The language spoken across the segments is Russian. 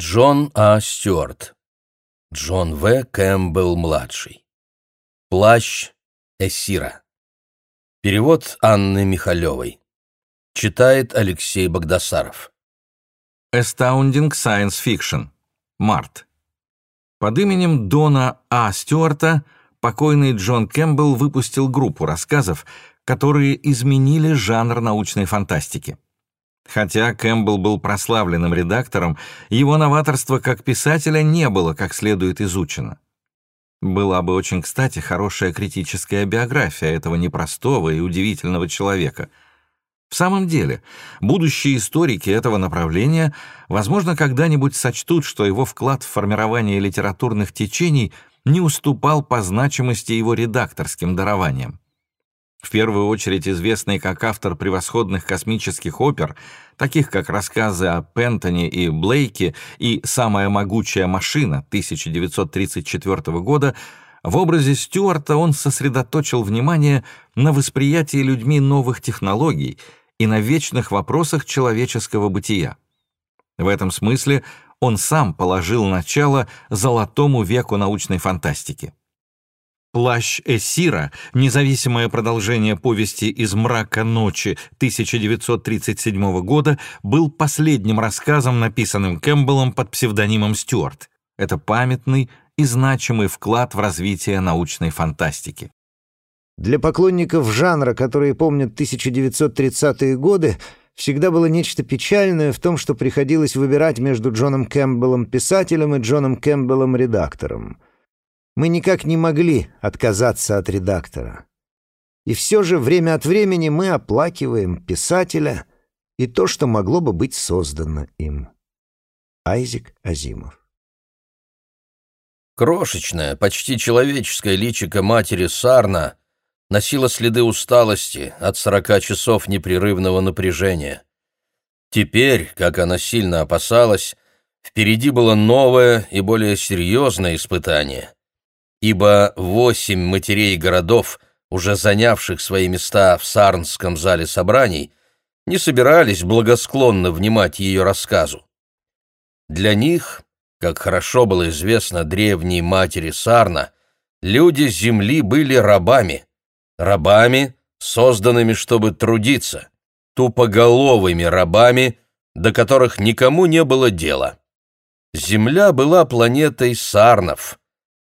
Джон А. Стюарт. Джон В. Кэмпбелл-младший. Плащ Эсира. Перевод Анны Михалевой. Читает Алексей Богдасаров. Astounding Science Fiction. Март. Под именем Дона А. Стюарта покойный Джон Кэмпбелл выпустил группу рассказов, которые изменили жанр научной фантастики. Хотя Кэмпбелл был прославленным редактором, его новаторство как писателя не было как следует изучено. Была бы очень кстати хорошая критическая биография этого непростого и удивительного человека. В самом деле, будущие историки этого направления, возможно, когда-нибудь сочтут, что его вклад в формирование литературных течений не уступал по значимости его редакторским дарованиям в первую очередь известный как автор превосходных космических опер, таких как рассказы о Пентоне и Блейке и «Самая могучая машина» 1934 года, в образе Стюарта он сосредоточил внимание на восприятии людьми новых технологий и на вечных вопросах человеческого бытия. В этом смысле он сам положил начало золотому веку научной фантастики. «Плащ Эсира», независимое продолжение повести «Из мрака ночи» 1937 года, был последним рассказом, написанным Кэмпбеллом под псевдонимом Стюарт. Это памятный и значимый вклад в развитие научной фантастики. Для поклонников жанра, которые помнят 1930-е годы, всегда было нечто печальное в том, что приходилось выбирать между Джоном Кэмпбеллом писателем и Джоном Кэмпбеллом редактором — мы никак не могли отказаться от редактора. И все же время от времени мы оплакиваем писателя и то, что могло бы быть создано им. Айзек Азимов Крошечное, почти человеческое личико матери Сарна носило следы усталости от сорока часов непрерывного напряжения. Теперь, как она сильно опасалась, впереди было новое и более серьезное испытание ибо восемь матерей городов, уже занявших свои места в Сарнском зале собраний, не собирались благосклонно внимать ее рассказу. Для них, как хорошо было известно древней матери Сарна, люди земли были рабами, рабами, созданными, чтобы трудиться, тупоголовыми рабами, до которых никому не было дела. Земля была планетой Сарнов,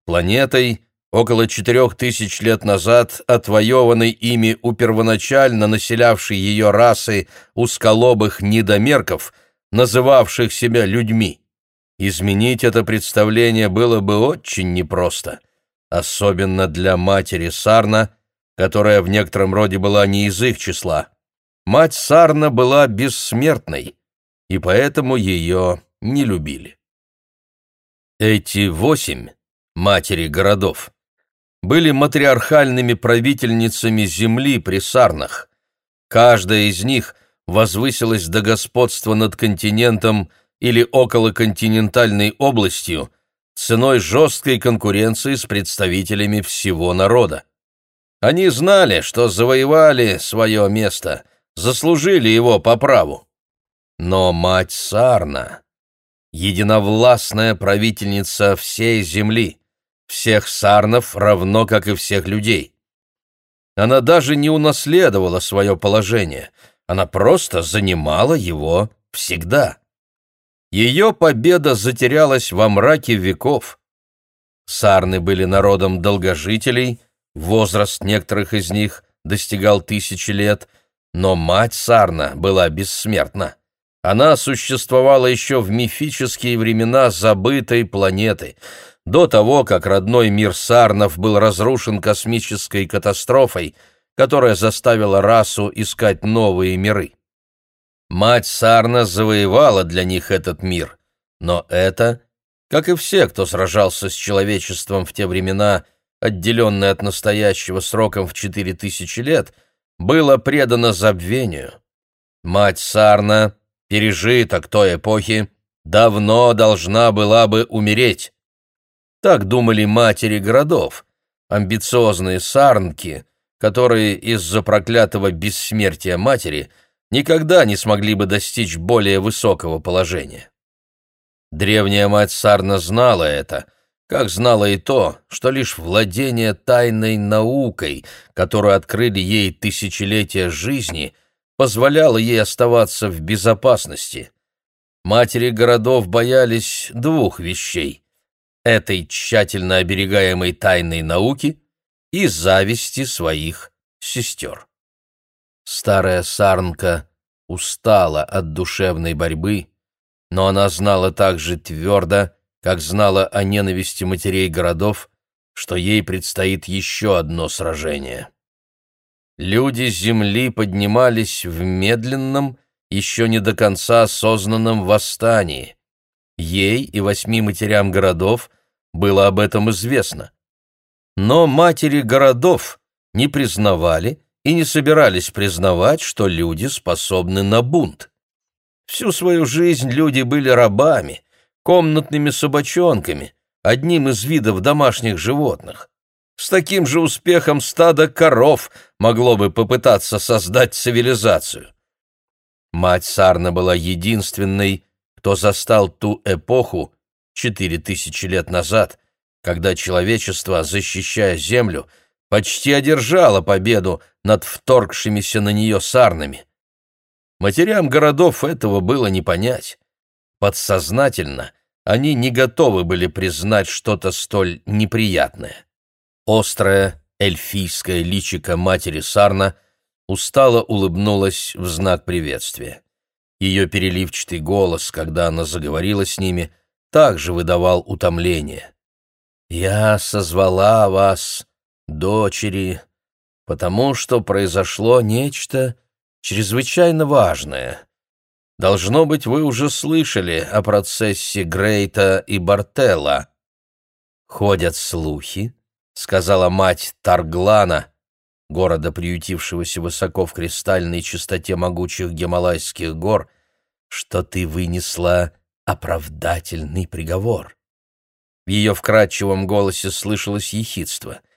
планетой, около четырех тысяч лет назад отвоеванной ими у первоначально населявшей ее расы узколобых недомерков, называвших себя людьми. Изменить это представление было бы очень непросто, особенно для матери Сарна, которая в некотором роде была не из их числа. Мать Сарна была бессмертной, и поэтому ее не любили. Эти восемь матери городов, были матриархальными правительницами земли при Сарнах. Каждая из них возвысилась до господства над континентом или околоконтинентальной областью ценой жесткой конкуренции с представителями всего народа. Они знали, что завоевали свое место, заслужили его по праву. Но мать Сарна, единовластная правительница всей земли, всех сарнов равно, как и всех людей. Она даже не унаследовала свое положение, она просто занимала его всегда. Ее победа затерялась во мраке веков. Сарны были народом долгожителей, возраст некоторых из них достигал тысячи лет, но мать Сарна была бессмертна. Она существовала еще в мифические времена забытой планеты — до того, как родной мир Сарнов был разрушен космической катастрофой, которая заставила расу искать новые миры. Мать Сарна завоевала для них этот мир, но это, как и все, кто сражался с человечеством в те времена, отделенное от настоящего сроком в четыре тысячи лет, было предано забвению. Мать Сарна, пережита к той эпохи, давно должна была бы умереть, так думали матери городов, амбициозные сарнки, которые из-за проклятого бессмертия матери никогда не смогли бы достичь более высокого положения. Древняя мать Сарна знала это, как знала и то, что лишь владение тайной наукой, которую открыли ей тысячелетия жизни, позволяло ей оставаться в безопасности. Матери городов боялись двух вещей — этой тщательно оберегаемой тайной науки и зависти своих сестер. Старая Сарнка устала от душевной борьбы, но она знала также твердо, как знала о ненависти матерей городов, что ей предстоит еще одно сражение. Люди Земли поднимались в медленном, еще не до конца осознанном восстании. Ей и восьми матерям городов было об этом известно. Но матери городов не признавали и не собирались признавать, что люди способны на бунт. Всю свою жизнь люди были рабами, комнатными собачонками, одним из видов домашних животных. С таким же успехом стадо коров могло бы попытаться создать цивилизацию. Мать Сарна была единственной, кто застал ту эпоху, четыре тысячи лет назад, когда человечество, защищая землю, почти одержало победу над вторгшимися на нее сарнами. Матерям городов этого было не понять. Подсознательно они не готовы были признать что-то столь неприятное. Острое эльфийское личико матери Сарна устало улыбнулась в знак приветствия. Ее переливчатый голос, когда она заговорила с ними, также выдавал утомление. «Я созвала вас, дочери, потому что произошло нечто чрезвычайно важное. Должно быть, вы уже слышали о процессе Грейта и Бартелла. Ходят слухи, — сказала мать Тарглана, города, приютившегося высоко в кристальной чистоте могучих Гималайских гор, что ты вынесла оправдательный приговор. В ее вкрадчивом голосе слышалось ехидство —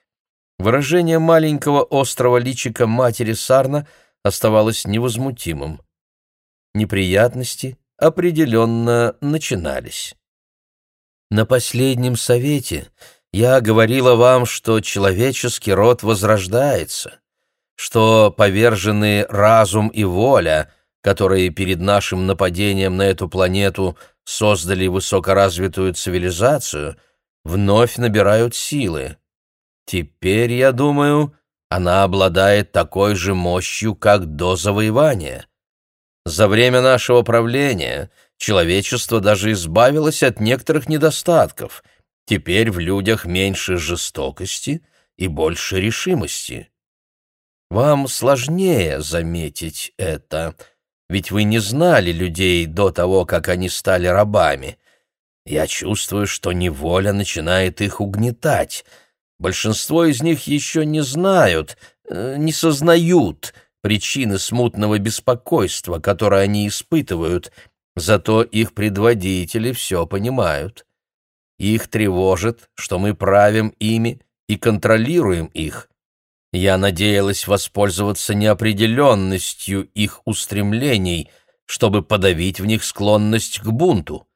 Выражение маленького острого личика матери Сарна оставалось невозмутимым. Неприятности определенно начинались. На последнем совете я говорила вам, что человеческий род возрождается, что поверженные разум и воля, которые перед нашим нападением на эту планету создали высокоразвитую цивилизацию, вновь набирают силы. Теперь, я думаю, она обладает такой же мощью, как до завоевания. За время нашего правления человечество даже избавилось от некоторых недостатков. Теперь в людях меньше жестокости и больше решимости. Вам сложнее заметить это, ведь вы не знали людей до того, как они стали рабами. Я чувствую, что неволя начинает их угнетать — Большинство из них еще не знают, э, не сознают причины смутного беспокойства, которое они испытывают, зато их предводители все понимают. Их тревожит, что мы правим ими и контролируем их. Я надеялась воспользоваться неопределенностью их устремлений, чтобы подавить в них склонность к бунту.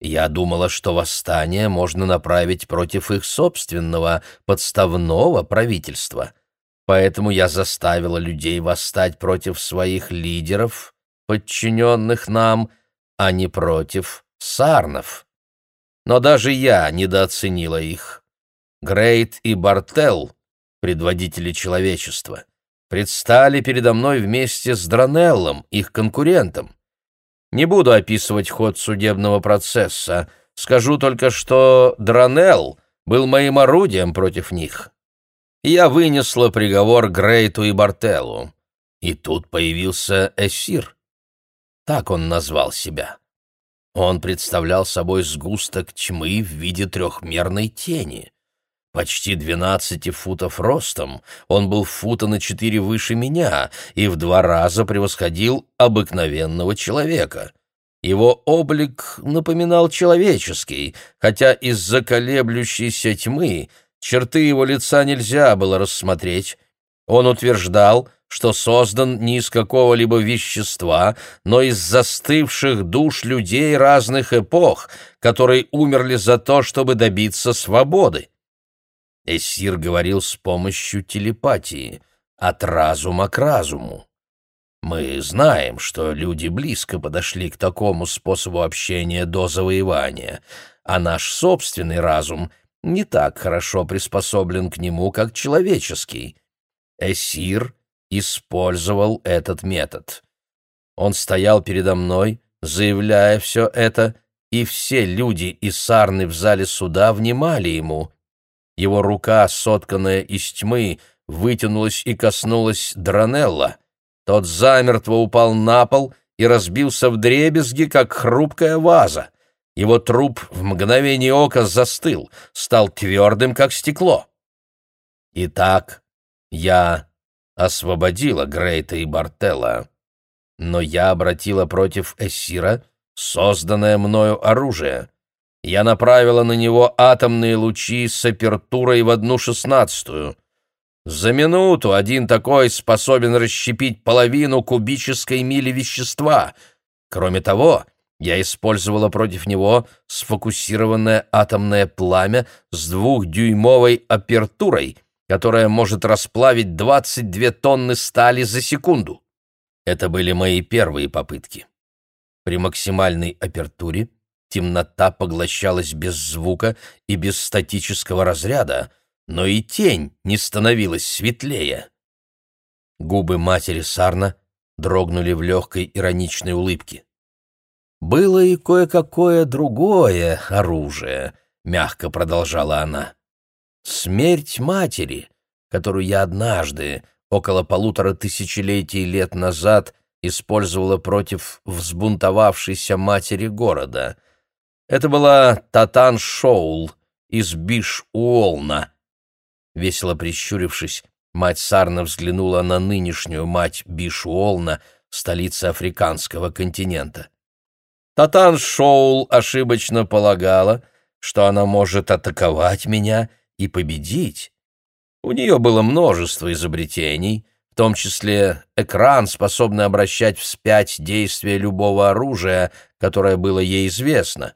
Я думала, что восстание можно направить против их собственного подставного правительства. Поэтому я заставила людей восстать против своих лидеров, подчиненных нам, а не против сарнов. Но даже я недооценила их. Грейт и Бартел, предводители человечества, предстали передо мной вместе с Дранеллом, их конкурентом. Не буду описывать ход судебного процесса. Скажу только, что Дранелл был моим орудием против них. Я вынесла приговор Грейту и Бартеллу. И тут появился Эсир. Так он назвал себя. Он представлял собой сгусток тьмы в виде трехмерной тени. Почти двенадцати футов ростом, он был фута на четыре выше меня и в два раза превосходил обыкновенного человека. Его облик напоминал человеческий, хотя из-за колеблющейся тьмы черты его лица нельзя было рассмотреть. Он утверждал, что создан не из какого-либо вещества, но из застывших душ людей разных эпох, которые умерли за то, чтобы добиться свободы. Эссир говорил с помощью телепатии, от разума к разуму. Мы знаем, что люди близко подошли к такому способу общения до завоевания, а наш собственный разум не так хорошо приспособлен к нему, как человеческий. Эсир использовал этот метод. Он стоял передо мной, заявляя все это, и все люди из Сарны в зале суда внимали ему. Его рука, сотканная из тьмы, вытянулась и коснулась Дранелла. Тот замертво упал на пол и разбился в дребезги, как хрупкая ваза. Его труп в мгновение ока застыл, стал твердым, как стекло. Итак, я освободила Грейта и Бартелла, но я обратила против Эссира созданное мною оружие. Я направила на него атомные лучи с апертурой в одну шестнадцатую. За минуту один такой способен расщепить половину кубической мили вещества. Кроме того, я использовала против него сфокусированное атомное пламя с двухдюймовой апертурой, которая может расплавить 22 тонны стали за секунду. Это были мои первые попытки. При максимальной апертуре темнота поглощалась без звука и без статического разряда — но и тень не становилась светлее. Губы матери Сарна дрогнули в легкой ироничной улыбке. «Было и кое-какое другое оружие», — мягко продолжала она. «Смерть матери, которую я однажды, около полутора тысячелетий лет назад, использовала против взбунтовавшейся матери города. Это была Татан Шоул из Биш-Уолна, Весело прищурившись, мать Сарна взглянула на нынешнюю мать Бишуолна, столицы африканского континента. Татан Шоул ошибочно полагала, что она может атаковать меня и победить. У нее было множество изобретений, в том числе экран, способный обращать вспять действие любого оружия, которое было ей известно.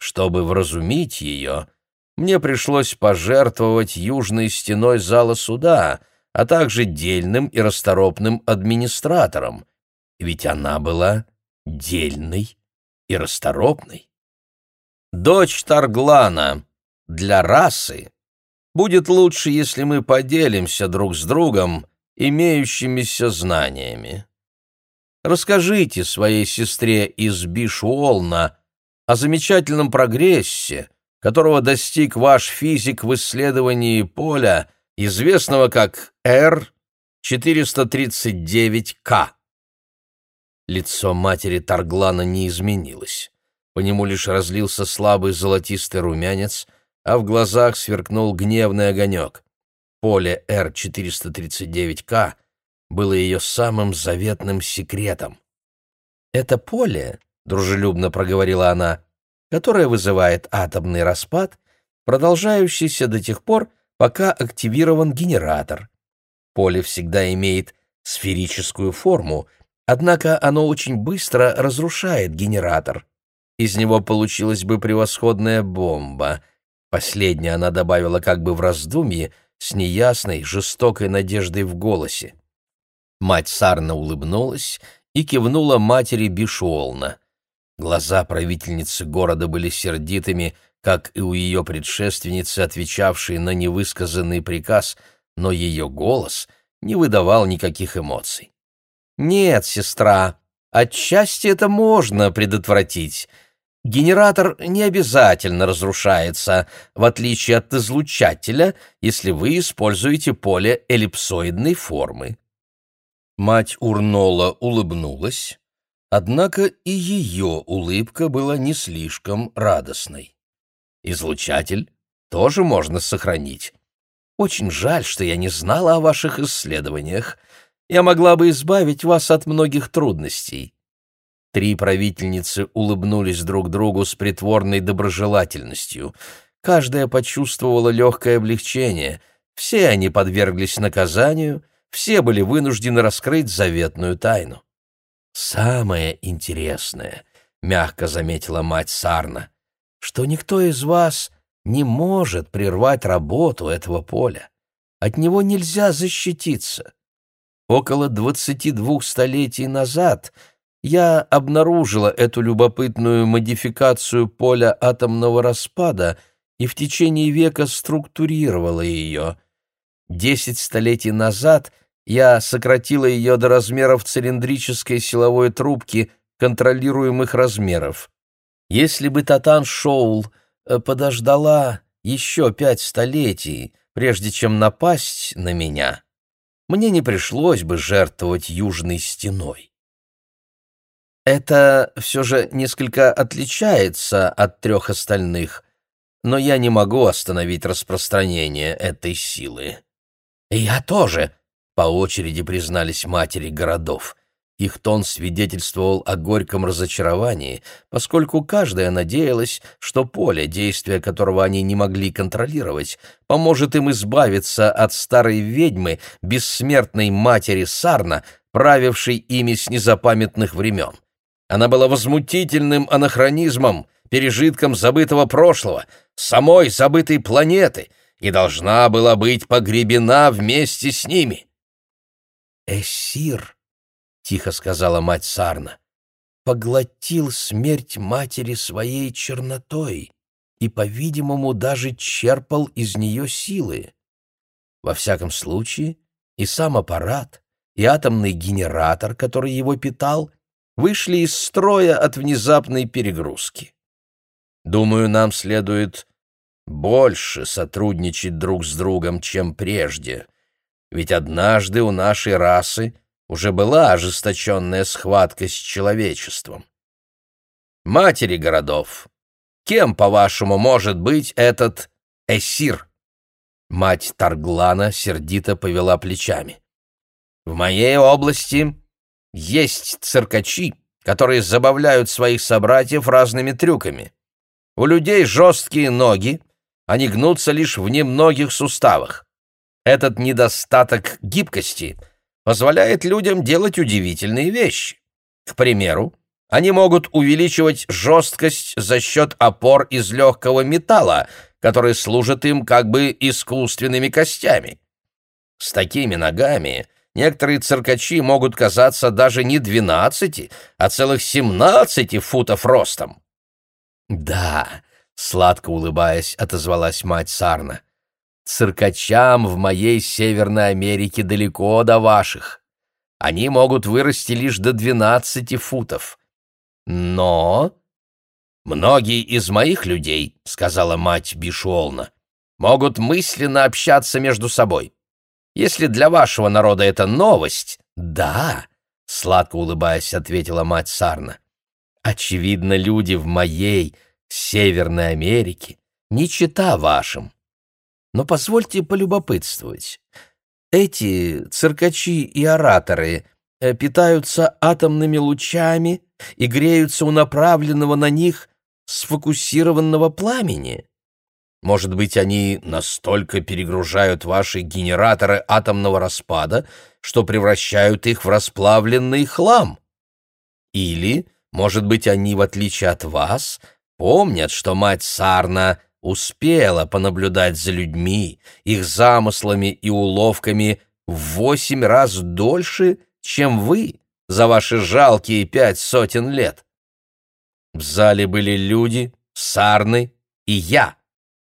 Чтобы вразумить ее, мне пришлось пожертвовать южной стеной зала суда, а также дельным и расторопным администратором, ведь она была дельной и расторопной. Дочь Тарглана для расы будет лучше, если мы поделимся друг с другом имеющимися знаниями. Расскажите своей сестре из Бишуолна о замечательном прогрессе, которого достиг ваш физик в исследовании поля, известного как R439К. Лицо матери Тарглана не изменилось. По нему лишь разлился слабый золотистый румянец, а в глазах сверкнул гневный огонек. Поле R439К было ее самым заветным секретом. «Это поле», — дружелюбно проговорила она, которая вызывает атомный распад, продолжающийся до тех пор, пока активирован генератор. Поле всегда имеет сферическую форму, однако оно очень быстро разрушает генератор. Из него получилась бы превосходная бомба. Последняя она добавила как бы в раздумье, с неясной, жестокой надеждой в голосе. Мать Сарна улыбнулась и кивнула матери Бишуолна. Глаза правительницы города были сердитыми, как и у ее предшественницы, отвечавшей на невысказанный приказ, но ее голос не выдавал никаких эмоций. «Нет, сестра, отчасти это можно предотвратить. Генератор не обязательно разрушается, в отличие от излучателя, если вы используете поле эллипсоидной формы». Мать Урнола улыбнулась, Однако и ее улыбка была не слишком радостной. Излучатель тоже можно сохранить. Очень жаль, что я не знала о ваших исследованиях. Я могла бы избавить вас от многих трудностей. Три правительницы улыбнулись друг другу с притворной доброжелательностью. Каждая почувствовала легкое облегчение. Все они подверглись наказанию, все были вынуждены раскрыть заветную тайну. «Самое интересное», — мягко заметила мать Сарна, «что никто из вас не может прервать работу этого поля. От него нельзя защититься. Около двадцати двух столетий назад я обнаружила эту любопытную модификацию поля атомного распада и в течение века структурировала ее. Десять столетий назад я сократила ее до размеров цилиндрической силовой трубки контролируемых размеров. Если бы Татан Шоул э, подождала еще пять столетий, прежде чем напасть на меня, мне не пришлось бы жертвовать южной стеной. Это все же несколько отличается от трех остальных, но я не могу остановить распространение этой силы. «Я тоже», — по очереди признались матери городов. Их тон свидетельствовал о горьком разочаровании, поскольку каждая надеялась, что поле, действия которого они не могли контролировать, поможет им избавиться от старой ведьмы, бессмертной матери Сарна, правившей ими с незапамятных времен. Она была возмутительным анахронизмом, пережитком забытого прошлого, самой забытой планеты, и должна была быть погребена вместе с ними. «Эссир», — тихо сказала мать Сарна, — поглотил смерть матери своей чернотой и, по-видимому, даже черпал из нее силы. Во всяком случае, и сам аппарат, и атомный генератор, который его питал, вышли из строя от внезапной перегрузки. Думаю, нам следует больше сотрудничать друг с другом, чем прежде, ведь однажды у нашей расы уже была ожесточенная схватка с человечеством. Матери городов, кем, по-вашему, может быть этот Эсир? Мать Тарглана сердито повела плечами. В моей области есть циркачи, которые забавляют своих собратьев разными трюками. У людей жесткие ноги, они гнутся лишь в немногих суставах. Этот недостаток гибкости позволяет людям делать удивительные вещи. К примеру, они могут увеличивать жесткость за счет опор из легкого металла, которые служат им как бы искусственными костями. С такими ногами некоторые циркачи могут казаться даже не двенадцати, а целых семнадцати футов ростом. «Да», — сладко улыбаясь, отозвалась мать Сарна, Циркачам в моей Северной Америке далеко до ваших. Они могут вырасти лишь до двенадцати футов. Но... Многие из моих людей, — сказала мать Бишуолна, — могут мысленно общаться между собой. Если для вашего народа это новость, да, — сладко улыбаясь, ответила мать Сарна. Очевидно, люди в моей Северной Америке не чита вашим. Но позвольте полюбопытствовать. Эти циркачи и ораторы э, питаются атомными лучами и греются у направленного на них сфокусированного пламени. Может быть, они настолько перегружают ваши генераторы атомного распада, что превращают их в расплавленный хлам? Или, может быть, они, в отличие от вас, помнят, что мать Сарна — успела понаблюдать за людьми, их замыслами и уловками в восемь раз дольше, чем вы за ваши жалкие пять сотен лет. В зале были люди, сарны и я.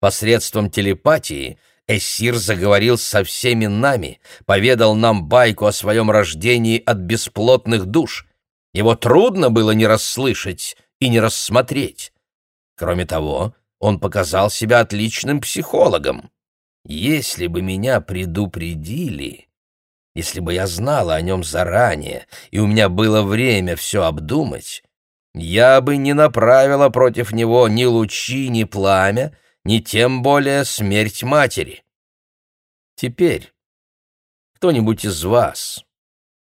Посредством телепатии Эссир заговорил со всеми нами, поведал нам байку о своем рождении от бесплотных душ. Его трудно было не расслышать и не рассмотреть. Кроме того, он показал себя отличным психологом. Если бы меня предупредили, если бы я знала о нем заранее, и у меня было время все обдумать, я бы не направила против него ни лучи, ни пламя, ни тем более смерть матери. Теперь кто-нибудь из вас,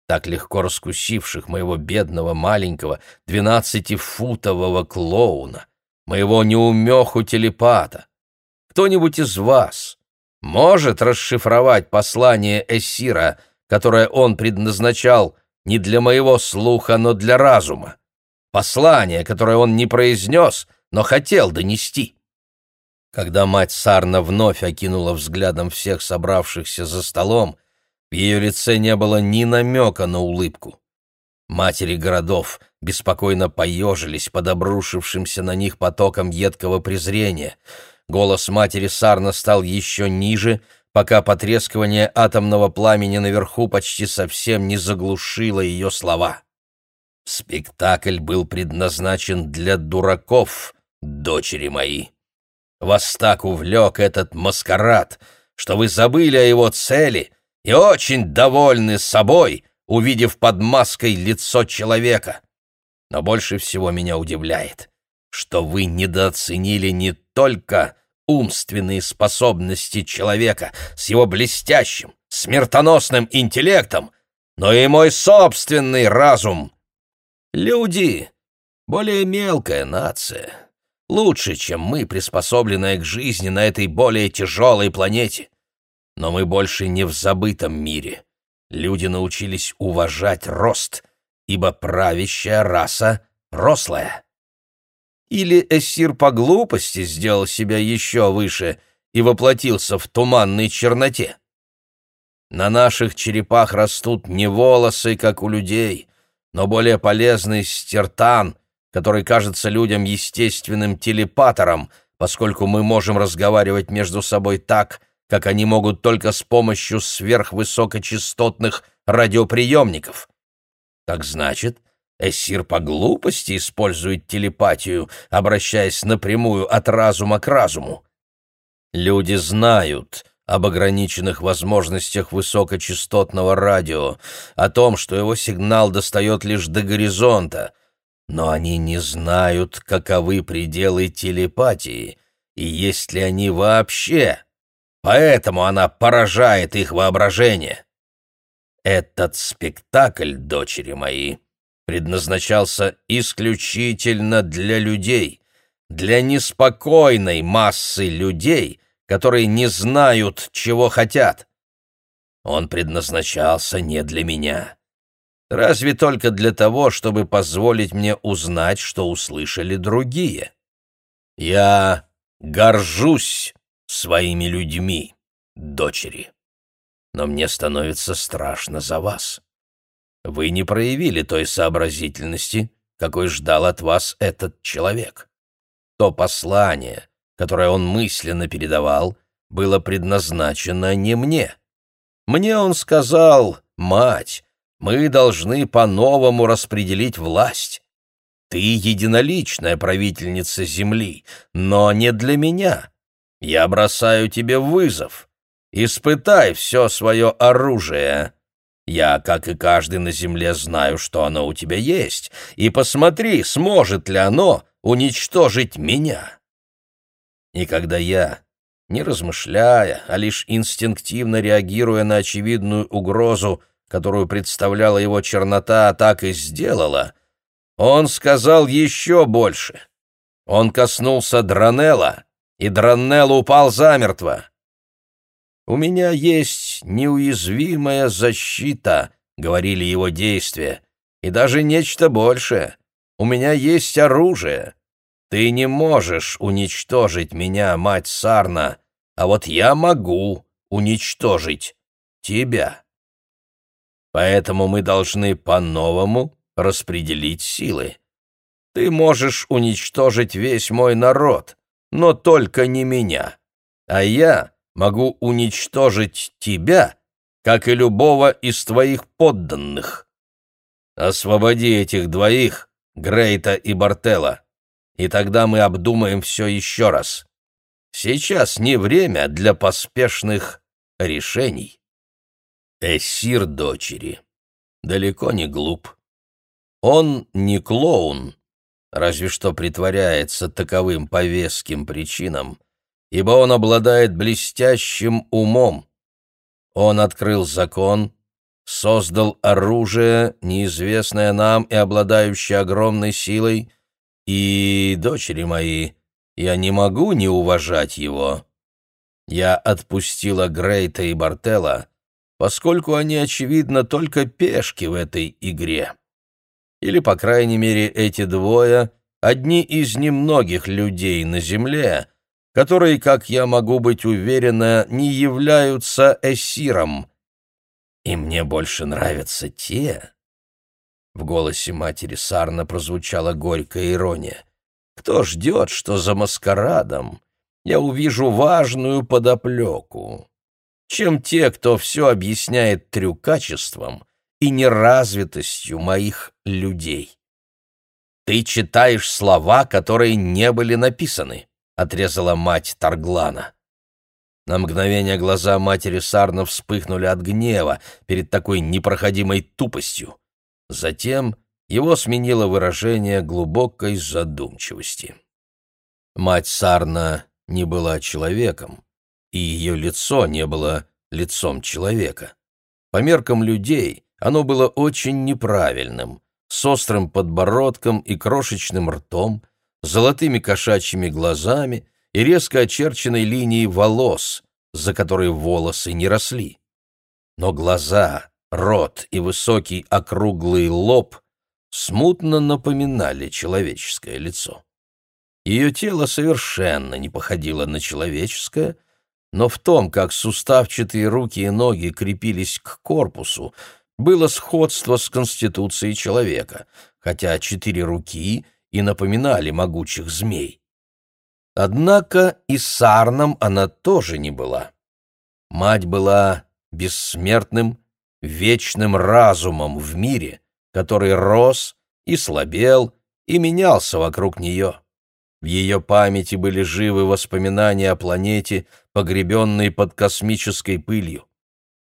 так легко раскусивших моего бедного маленького двенадцатифутового клоуна, моего неумеху-телепата. Кто-нибудь из вас может расшифровать послание Эссира, которое он предназначал не для моего слуха, но для разума. Послание, которое он не произнес, но хотел донести. Когда мать Сарна вновь окинула взглядом всех собравшихся за столом, в ее лице не было ни намека на улыбку. Матери городов беспокойно поежились под обрушившимся на них потоком едкого презрения. Голос матери Сарна стал еще ниже, пока потрескивание атомного пламени наверху почти совсем не заглушило ее слова. «Спектакль был предназначен для дураков, дочери мои. Вас так увлек этот маскарад, что вы забыли о его цели и очень довольны собой, увидев под маской лицо человека. Но больше всего меня удивляет, что вы недооценили не только умственные способности человека с его блестящим, смертоносным интеллектом, но и мой собственный разум. Люди — более мелкая нация, лучше, чем мы, приспособленная к жизни на этой более тяжелой планете. Но мы больше не в забытом мире. Люди научились уважать рост, ибо правящая раса рослая. Или Эссир по глупости сделал себя еще выше и воплотился в туманной черноте? На наших черепах растут не волосы, как у людей, но более полезный стертан, который кажется людям естественным телепатором, поскольку мы можем разговаривать между собой так, как они могут только с помощью сверхвысокочастотных радиоприемников. Так значит, Эссир по глупости использует телепатию, обращаясь напрямую от разума к разуму. Люди знают об ограниченных возможностях высокочастотного радио, о том, что его сигнал достает лишь до горизонта, но они не знают, каковы пределы телепатии и есть ли они вообще. Поэтому она поражает их воображение. Этот спектакль, дочери мои, предназначался исключительно для людей, для неспокойной массы людей, которые не знают, чего хотят. Он предназначался не для меня. Разве только для того, чтобы позволить мне узнать, что услышали другие. Я горжусь своими людьми, дочери. Но мне становится страшно за вас. Вы не проявили той сообразительности, какой ждал от вас этот человек. То послание, которое он мысленно передавал, было предназначено не мне. Мне он сказал, «Мать, мы должны по-новому распределить власть. Ты единоличная правительница Земли, но не для меня. Я бросаю тебе вызов. Испытай все свое оружие». Я, как и каждый на земле, знаю, что оно у тебя есть, и посмотри, сможет ли оно уничтожить меня. И когда я, не размышляя, а лишь инстинктивно реагируя на очевидную угрозу, которую представляла его чернота, так и сделала, он сказал еще больше. Он коснулся Дранелла, и Дранелл упал замертво. «У меня есть неуязвимая защита», — говорили его действия, «и даже нечто большее. У меня есть оружие. Ты не можешь уничтожить меня, мать Сарна, а вот я могу уничтожить тебя. Поэтому мы должны по-новому распределить силы. Ты можешь уничтожить весь мой народ, но только не меня. А я могу уничтожить тебя, как и любого из твоих подданных. Освободи этих двоих, Грейта и Бартелла, и тогда мы обдумаем все еще раз. Сейчас не время для поспешных решений. Эссир дочери далеко не глуп. Он не клоун, разве что притворяется таковым по веским причинам, ибо он обладает блестящим умом. Он открыл закон, создал оружие, неизвестное нам и обладающее огромной силой, и, дочери мои, я не могу не уважать его. Я отпустила Грейта и Бартелла, поскольку они, очевидно, только пешки в этой игре. Или, по крайней мере, эти двое — одни из немногих людей на Земле, которые, как я могу быть уверена, не являются эсиром. И мне больше нравятся те... В голосе матери Сарна прозвучала горькая ирония. «Кто ждет, что за маскарадом я увижу важную подоплеку, чем те, кто все объясняет трюкачеством и неразвитостью моих людей?» «Ты читаешь слова, которые не были написаны», — отрезала мать Тарглана. На мгновение глаза матери Сарна вспыхнули от гнева перед такой непроходимой тупостью. Затем его сменило выражение глубокой задумчивости. Мать Сарна не была человеком, и ее лицо не было лицом человека. По меркам людей оно было очень неправильным, с острым подбородком и крошечным ртом, золотыми кошачьими глазами и резко очерченной линией волос, за которой волосы не росли. Но глаза, рот и высокий округлый лоб смутно напоминали человеческое лицо. Ее тело совершенно не походило на человеческое, но в том, как суставчатые руки и ноги крепились к корпусу, было сходство с конституцией человека, хотя четыре руки и напоминали могучих змей. Однако и сарном она тоже не была. Мать была бессмертным, вечным разумом в мире, который рос и слабел и менялся вокруг нее. В ее памяти были живы воспоминания о планете, погребенной под космической пылью.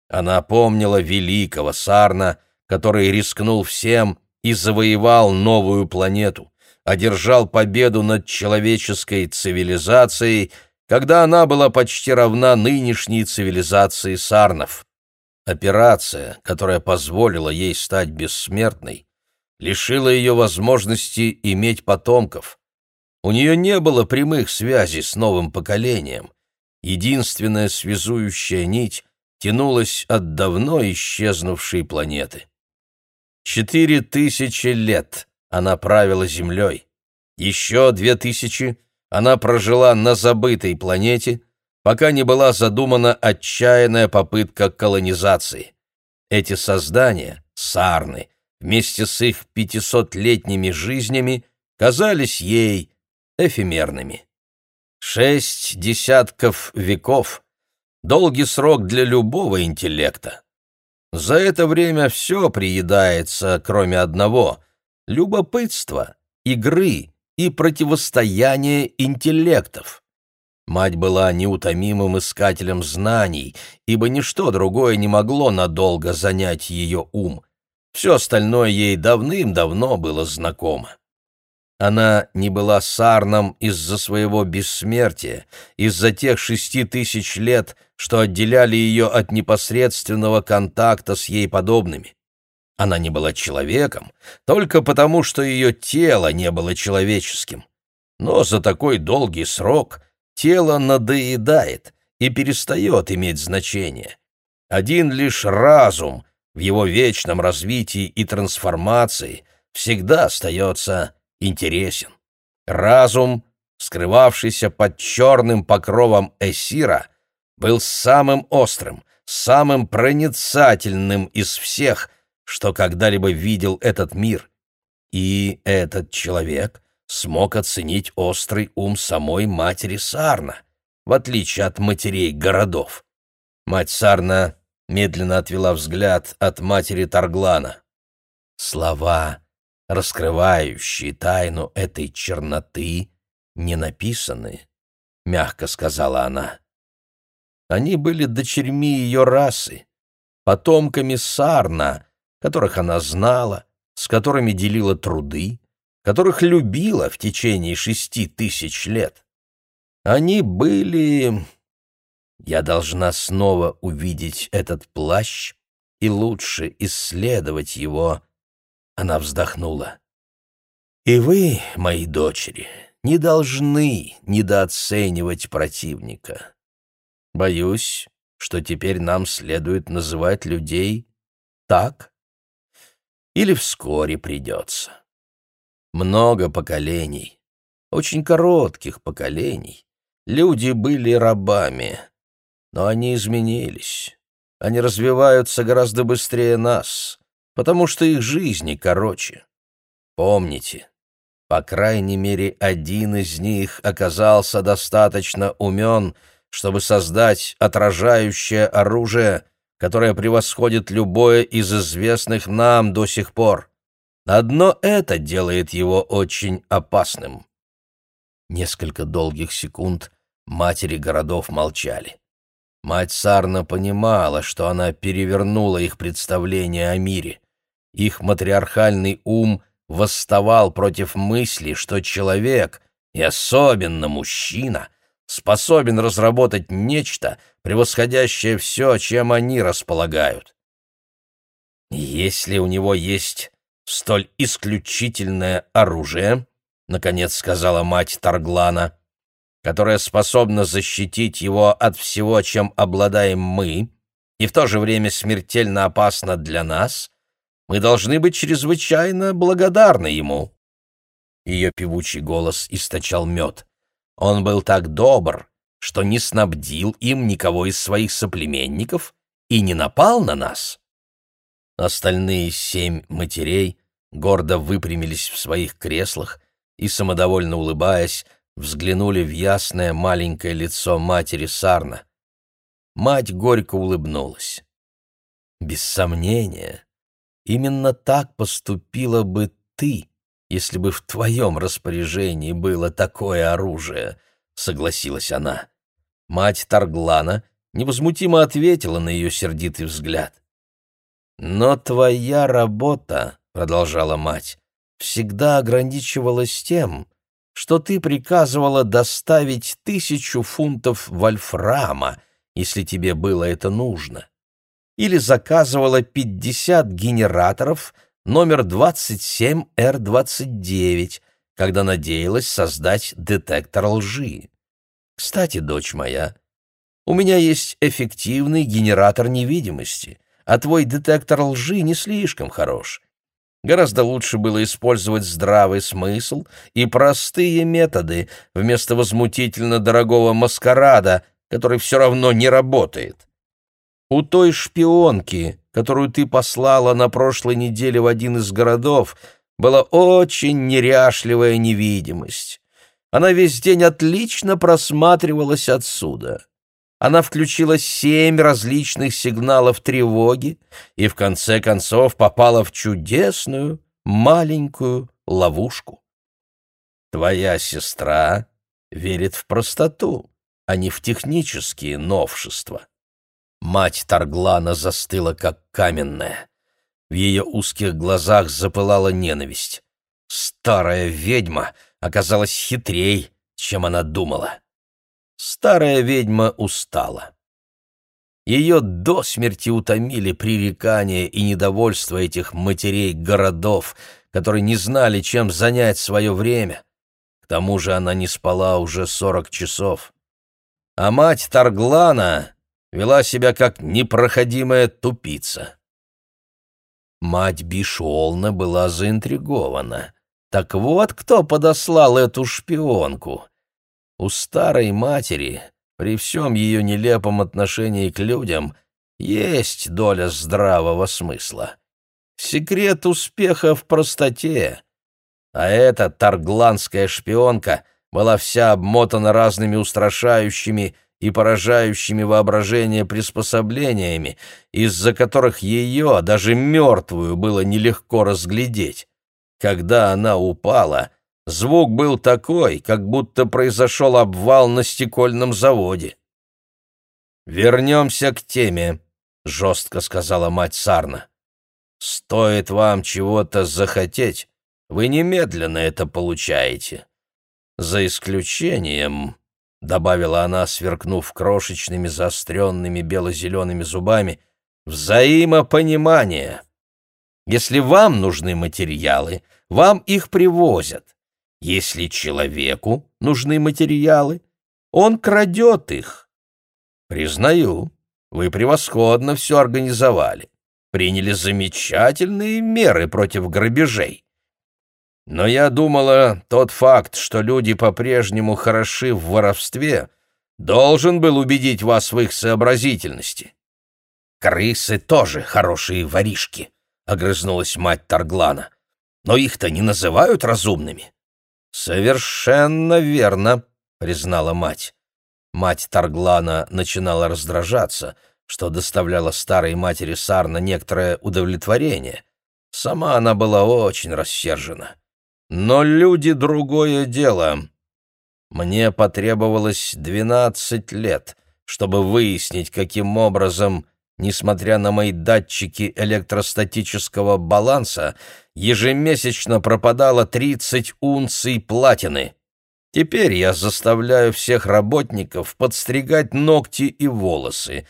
Она помнила великого Сарна, который рискнул всем и завоевал новую планету одержал победу над человеческой цивилизацией, когда она была почти равна нынешней цивилизации сарнов. Операция, которая позволила ей стать бессмертной, лишила ее возможности иметь потомков. У нее не было прямых связей с новым поколением. Единственная связующая нить тянулась от давно исчезнувшей планеты. Четыре тысячи лет она правила Землей. Еще две тысячи она прожила на забытой планете, пока не была задумана отчаянная попытка колонизации. Эти создания, сарны, вместе с их пятисотлетними жизнями, казались ей эфемерными. Шесть десятков веков — долгий срок для любого интеллекта. За это время все приедается, кроме одного любопытства, игры и противостояния интеллектов. Мать была неутомимым искателем знаний, ибо ничто другое не могло надолго занять ее ум. Все остальное ей давным-давно было знакомо. Она не была сарном из-за своего бессмертия, из-за тех шести тысяч лет, что отделяли ее от непосредственного контакта с ей подобными. Она не была человеком только потому, что ее тело не было человеческим. Но за такой долгий срок тело надоедает и перестает иметь значение. Один лишь разум в его вечном развитии и трансформации всегда остается интересен. Разум, скрывавшийся под черным покровом эсира, был самым острым, самым проницательным из всех — что когда-либо видел этот мир, и этот человек смог оценить острый ум самой матери Сарна, в отличие от матерей городов. Мать Сарна медленно отвела взгляд от матери Тарглана. Слова, раскрывающие тайну этой черноты, не написаны, — мягко сказала она. Они были дочерьми ее расы, потомками Сарна, которых она знала, с которыми делила труды, которых любила в течение шести тысяч лет. Они были... Я должна снова увидеть этот плащ и лучше исследовать его. Она вздохнула. И вы, мои дочери, не должны недооценивать противника. Боюсь, что теперь нам следует называть людей так? Или вскоре придется? Много поколений, очень коротких поколений, люди были рабами, но они изменились. Они развиваются гораздо быстрее нас, потому что их жизни короче. Помните, по крайней мере, один из них оказался достаточно умен, чтобы создать отражающее оружие, которое превосходит любое из известных нам до сих пор. Одно это делает его очень опасным. Несколько долгих секунд матери городов молчали. Мать Сарна понимала, что она перевернула их представление о мире. Их матриархальный ум восставал против мысли, что человек, и особенно мужчина, способен разработать нечто, превосходящее все, чем они располагают. Если у него есть столь исключительное оружие, — наконец сказала мать Тарглана, которая способна защитить его от всего, чем обладаем мы, и в то же время смертельно опасна для нас, мы должны быть чрезвычайно благодарны ему». Ее певучий голос источал мед. Он был так добр, что не снабдил им никого из своих соплеменников и не напал на нас. Остальные семь матерей гордо выпрямились в своих креслах и, самодовольно улыбаясь, взглянули в ясное маленькое лицо матери Сарна. Мать горько улыбнулась. «Без сомнения, именно так поступила бы ты, если бы в твоем распоряжении было такое оружие», — согласилась она. Мать Тарглана невозмутимо ответила на ее сердитый взгляд. «Но твоя работа», — продолжала мать, — «всегда ограничивалась тем, что ты приказывала доставить тысячу фунтов вольфрама, если тебе было это нужно, или заказывала пятьдесят генераторов номер 27R29, когда надеялась создать детектор лжи. Кстати, дочь моя, у меня есть эффективный генератор невидимости, а твой детектор лжи не слишком хорош. Гораздо лучше было использовать здравый смысл и простые методы вместо возмутительно дорогого маскарада, который все равно не работает. У той шпионки, которую ты послала на прошлой неделе в один из городов, была очень неряшливая невидимость. Она весь день отлично просматривалась отсюда. Она включила семь различных сигналов тревоги и в конце концов попала в чудесную маленькую ловушку. Твоя сестра верит в простоту, а не в технические новшества. Мать Тарглана застыла, как каменная. В ее узких глазах запылала ненависть. Старая ведьма оказалась хитрей, чем она думала. Старая ведьма устала. Ее до смерти утомили пререкания и недовольство этих матерей городов, которые не знали, чем занять свое время. К тому же она не спала уже сорок часов. А мать Тарглана вела себя как непроходимая тупица. Мать Бишолна была заинтригована. Так вот кто подослал эту шпионку — у старой матери, при всем ее нелепом отношении к людям, есть доля здравого смысла. Секрет успеха в простоте. А эта таргландская шпионка была вся обмотана разными устрашающими и поражающими воображение приспособлениями, из-за которых ее, даже мертвую, было нелегко разглядеть. Когда она упала, Звук был такой, как будто произошел обвал на стекольном заводе. «Вернемся к теме», — жестко сказала мать Сарна. «Стоит вам чего-то захотеть, вы немедленно это получаете. За исключением...» — добавила она, сверкнув крошечными заостренными бело-зелеными зубами, — «взаимопонимание. Если вам нужны материалы, вам их привозят. Если человеку нужны материалы, он крадет их. Признаю, Вы превосходно все организовали, приняли замечательные меры против грабежей. Но я думала, тот факт, что люди по-прежнему хороши в воровстве, должен был убедить вас в их сообразительности. Крысы тоже хорошие воришки, — огрызнулась мать Тарглана. Но их-то не называют разумными. Совершенно верно, — признала мать. Мать Тарглана начинала раздражаться, что доставляло старой матери Сарна некоторое удовлетворение. Сама она была очень рассержена. Но люди — другое дело. Мне потребовалось двенадцать лет, чтобы выяснить, каким образом, несмотря на мои датчики электростатического баланса, ежемесячно пропадало тридцать унций платины. Теперь я заставляю всех работников подстригать ногти и волосы.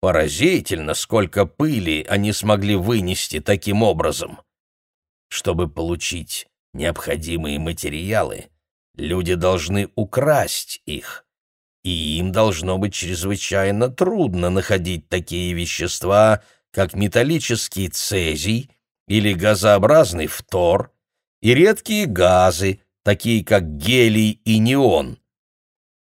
Поразительно, сколько пыли они смогли вынести таким образом. Чтобы получить необходимые материалы, люди должны украсть их, и им должно быть чрезвычайно трудно находить такие вещества, как металлический цезий или газообразный фтор, и редкие газы, такие как гелий и неон.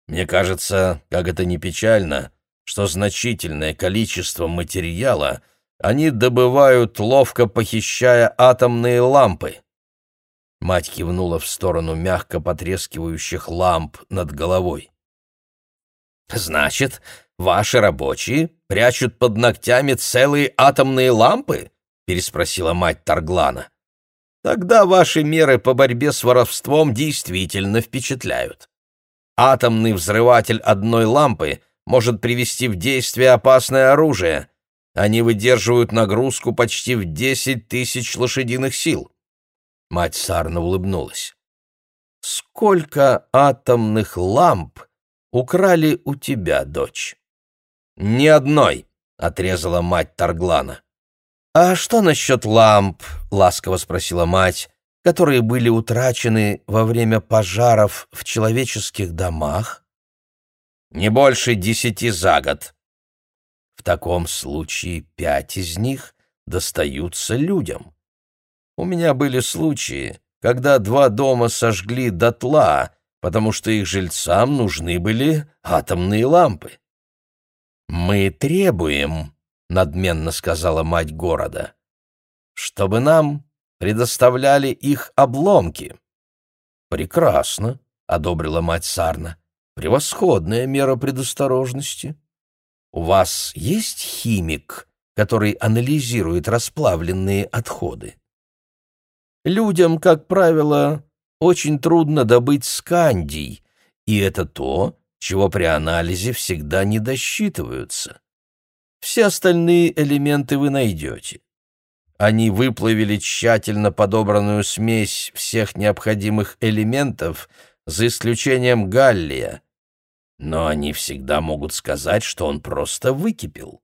Мне кажется, как это ни печально, что значительное количество материала они добывают, ловко похищая атомные лампы. Мать кивнула в сторону мягко потрескивающих ламп над головой. «Значит, ваши рабочие прячут под ногтями целые атомные лампы?» — переспросила мать Тарглана. «Тогда ваши меры по борьбе с воровством действительно впечатляют. Атомный взрыватель одной лампы может привести в действие опасное оружие. Они выдерживают нагрузку почти в десять тысяч лошадиных сил. Мать Сарна улыбнулась. «Сколько атомных ламп украли у тебя, дочь?» «Ни одной», — отрезала мать Тарглана. «А что насчет ламп?» — ласково спросила мать, которые были утрачены во время пожаров в человеческих домах? «Не больше десяти за год». В таком случае пять из них достаются людям. У меня были случаи, когда два дома сожгли дотла, потому что их жильцам нужны были атомные лампы. «Мы требуем», — надменно сказала мать города, «чтобы нам предоставляли их обломки». «Прекрасно», — одобрила мать Сарна, «превосходная мера предосторожности». «У вас есть химик, который анализирует расплавленные отходы?» Людям, как правило, очень трудно добыть скандий, и это то, чего при анализе всегда не досчитываются. Все остальные элементы вы найдете. Они выплавили тщательно подобранную смесь всех необходимых элементов, за исключением галлия, но они всегда могут сказать, что он просто выкипел.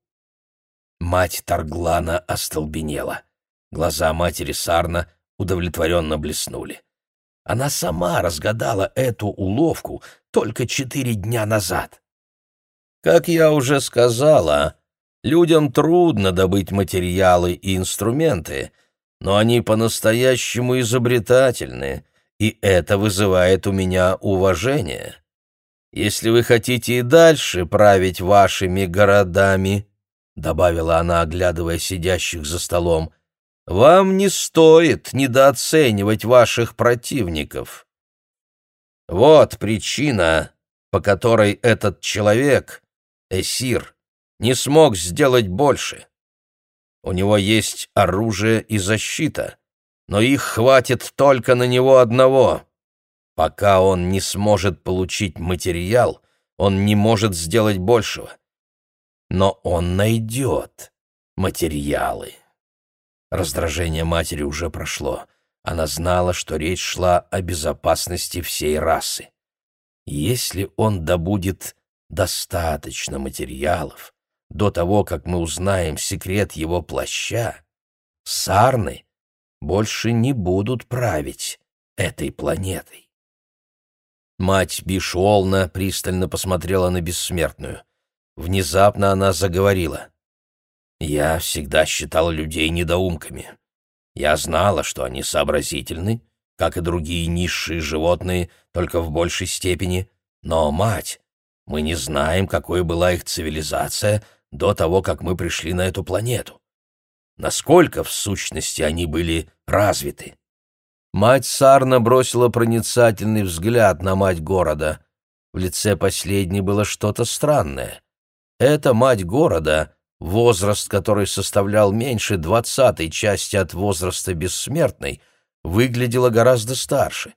Мать Тарглана остолбенела. Глаза матери Сарна удовлетворенно блеснули. Она сама разгадала эту уловку только четыре дня назад. Как я уже сказала, людям трудно добыть материалы и инструменты, но они по-настоящему изобретательны, и это вызывает у меня уважение. Если вы хотите и дальше править вашими городами, — добавила она, оглядывая сидящих за столом, — вам не стоит недооценивать ваших противников. Вот причина, по которой этот человек, Эсир, не смог сделать больше. У него есть оружие и защита, но их хватит только на него одного. Пока он не сможет получить материал, он не может сделать большего. Но он найдет материалы. Раздражение матери уже прошло. Она знала, что речь шла о безопасности всей расы. Если он добудет достаточно материалов до того, как мы узнаем секрет его плаща, сарны больше не будут править этой планетой. Мать Бишолна пристально посмотрела на бессмертную. Внезапно она заговорила. «Я всегда считала людей недоумками. Я знала, что они сообразительны, как и другие низшие животные, только в большей степени. Но, мать, мы не знаем, какой была их цивилизация до того, как мы пришли на эту планету. Насколько, в сущности, они были развиты?» Мать Сарна бросила проницательный взгляд на мать города. В лице последней было что-то странное. Эта мать города, возраст которой составлял меньше двадцатой части от возраста бессмертной, выглядела гораздо старше.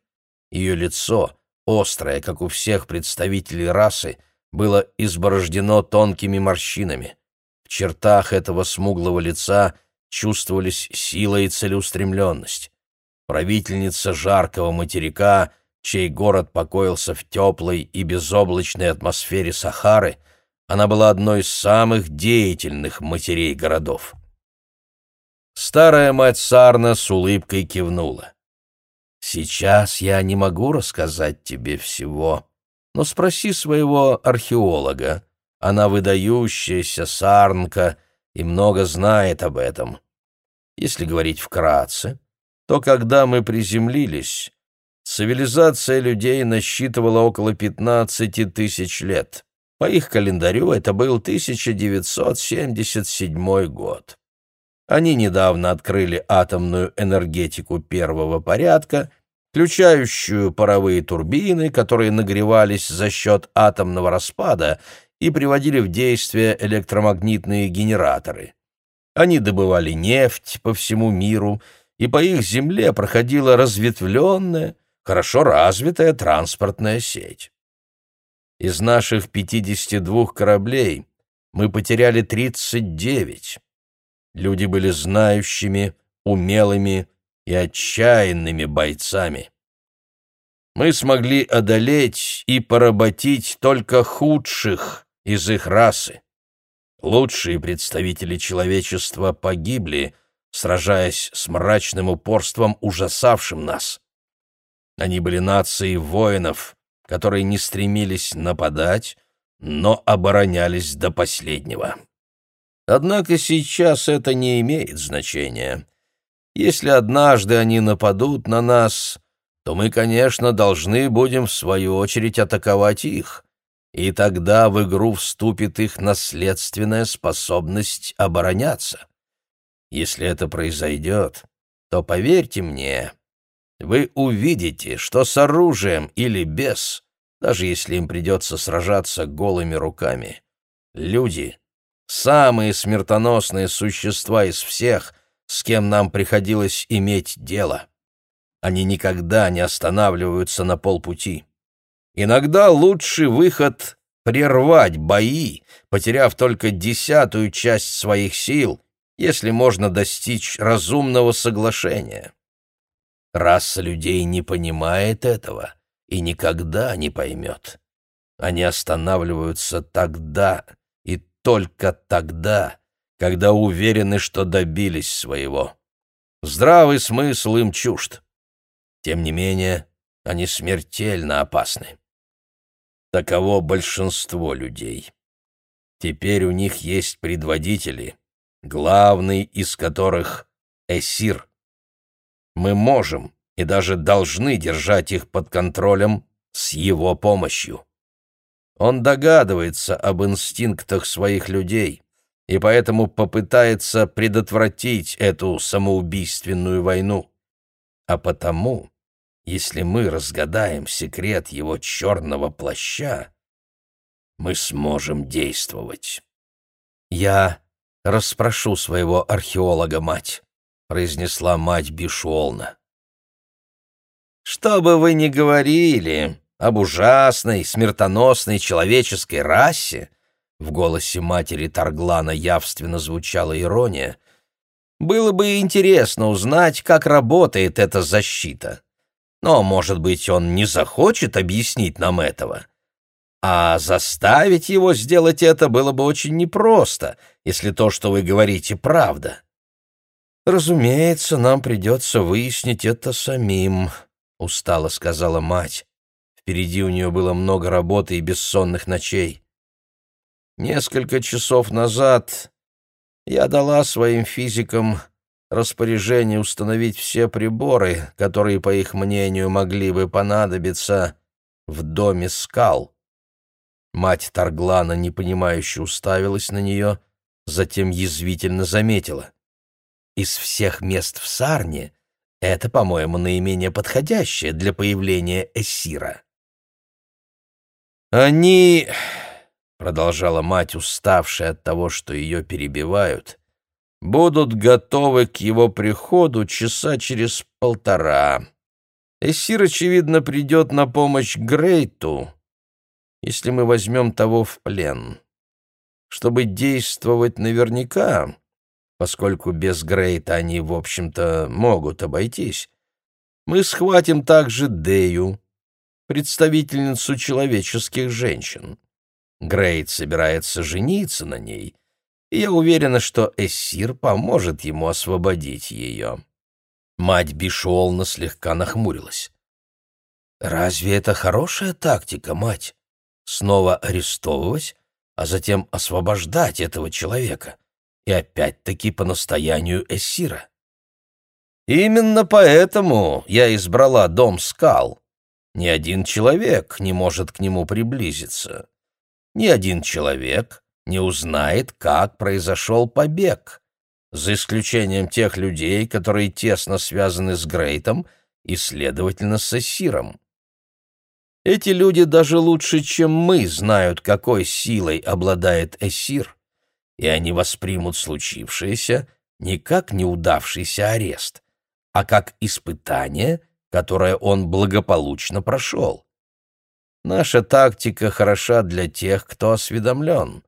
Ее лицо, острое, как у всех представителей расы, было изборождено тонкими морщинами. В чертах этого смуглого лица чувствовались сила и целеустремленность правительница жаркого материка, чей город покоился в теплой и безоблачной атмосфере Сахары, она была одной из самых деятельных матерей городов. Старая мать Сарна с улыбкой кивнула. «Сейчас я не могу рассказать тебе всего, но спроси своего археолога. Она выдающаяся сарнка и много знает об этом. Если говорить вкратце, то когда мы приземлились, цивилизация людей насчитывала около 15 тысяч лет. По их календарю это был 1977 год. Они недавно открыли атомную энергетику первого порядка, включающую паровые турбины, которые нагревались за счет атомного распада и приводили в действие электромагнитные генераторы. Они добывали нефть по всему миру и по их земле проходила разветвленная, хорошо развитая транспортная сеть. Из наших 52 кораблей мы потеряли 39. Люди были знающими, умелыми и отчаянными бойцами. Мы смогли одолеть и поработить только худших из их расы. Лучшие представители человечества погибли — сражаясь с мрачным упорством, ужасавшим нас. Они были нацией воинов, которые не стремились нападать, но оборонялись до последнего. Однако сейчас это не имеет значения. Если однажды они нападут на нас, то мы, конечно, должны будем в свою очередь атаковать их, и тогда в игру вступит их наследственная способность обороняться. Если это произойдет, то поверьте мне, вы увидите, что с оружием или без, даже если им придется сражаться голыми руками, люди — самые смертоносные существа из всех, с кем нам приходилось иметь дело. Они никогда не останавливаются на полпути. Иногда лучший выход — прервать бои, потеряв только десятую часть своих сил если можно достичь разумного соглашения. Раса людей не понимает этого и никогда не поймет. Они останавливаются тогда и только тогда, когда уверены, что добились своего. Здравый смысл им чужд. Тем не менее, они смертельно опасны. Таково большинство людей. Теперь у них есть предводители — главный из которых — Эсир. Мы можем и даже должны держать их под контролем с его помощью. Он догадывается об инстинктах своих людей и поэтому попытается предотвратить эту самоубийственную войну. А потому, если мы разгадаем секрет его черного плаща, мы сможем действовать. Я расспрошу своего археолога-мать», — произнесла мать Бишуолна. «Что бы вы ни говорили об ужасной, смертоносной человеческой расе», в голосе матери Тарглана явственно звучала ирония, «было бы интересно узнать, как работает эта защита. Но, может быть, он не захочет объяснить нам этого». А заставить его сделать это было бы очень непросто, если то, что вы говорите, правда. Разумеется, нам придется выяснить это самим, устало сказала мать. Впереди у нее было много работы и бессонных ночей. Несколько часов назад я дала своим физикам распоряжение установить все приборы, которые, по их мнению, могли бы понадобиться в доме скал. Мать Тарглана непонимающе уставилась на нее, затем язвительно заметила. «Из всех мест в Сарне это, по-моему, наименее подходящее для появления Эссира». «Они — продолжала мать, уставшая от того, что ее перебивают, — «будут готовы к его приходу часа через полтора. Эссир, очевидно, придет на помощь Грейту, если мы возьмем того в плен. Чтобы действовать наверняка, поскольку без Грейта они, в общем-то, могут обойтись, мы схватим также Дею, представительницу человеческих женщин. Грейт собирается жениться на ней, и я уверена, что Эссир поможет ему освободить ее». Мать Бишолна слегка нахмурилась. «Разве это хорошая тактика, мать? Снова арестовывать, а затем освобождать этого человека, и опять-таки по настоянию Эссира?» «Именно поэтому я избрала дом скал. Ни один человек не может к нему приблизиться ни один человек не узнает, как произошел побег, за исключением тех людей, которые тесно связаны с Грейтом и, следовательно, с Эссиром. Эти люди даже лучше, чем мы, знают, какой силой обладает Эссир, и они воспримут случившееся не как неудавшийся арест, а как испытание, которое он благополучно прошел. Наша тактика хороша для тех, кто осведомлен.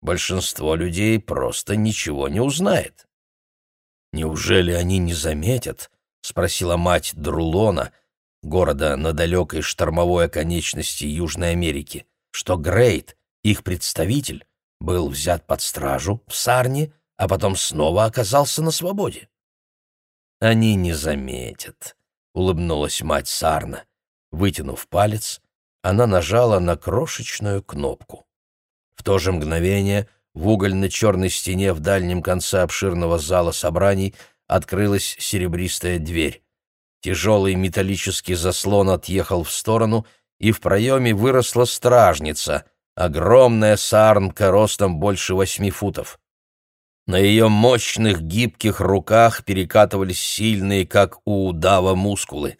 Большинство людей просто ничего не узнает. «Неужели они не заметят?» — спросила мать Друлона, города на далекой штормовой оконечности Южной Америки, что Грейт, их представитель, был взят под стражу в Сарне, а потом снова оказался на свободе. «Они не заметят», — улыбнулась мать Сарна, вытянув палец — она нажала на крошечную кнопку. В то же мгновение в угольно-черной стене в дальнем конце обширного зала собраний открылась серебристая дверь. Тяжелый металлический заслон отъехал в сторону, и в проеме выросла стражница, огромная сарнка ростом больше восьми футов. На ее мощных гибких руках перекатывались сильные, как у удава, мускулы.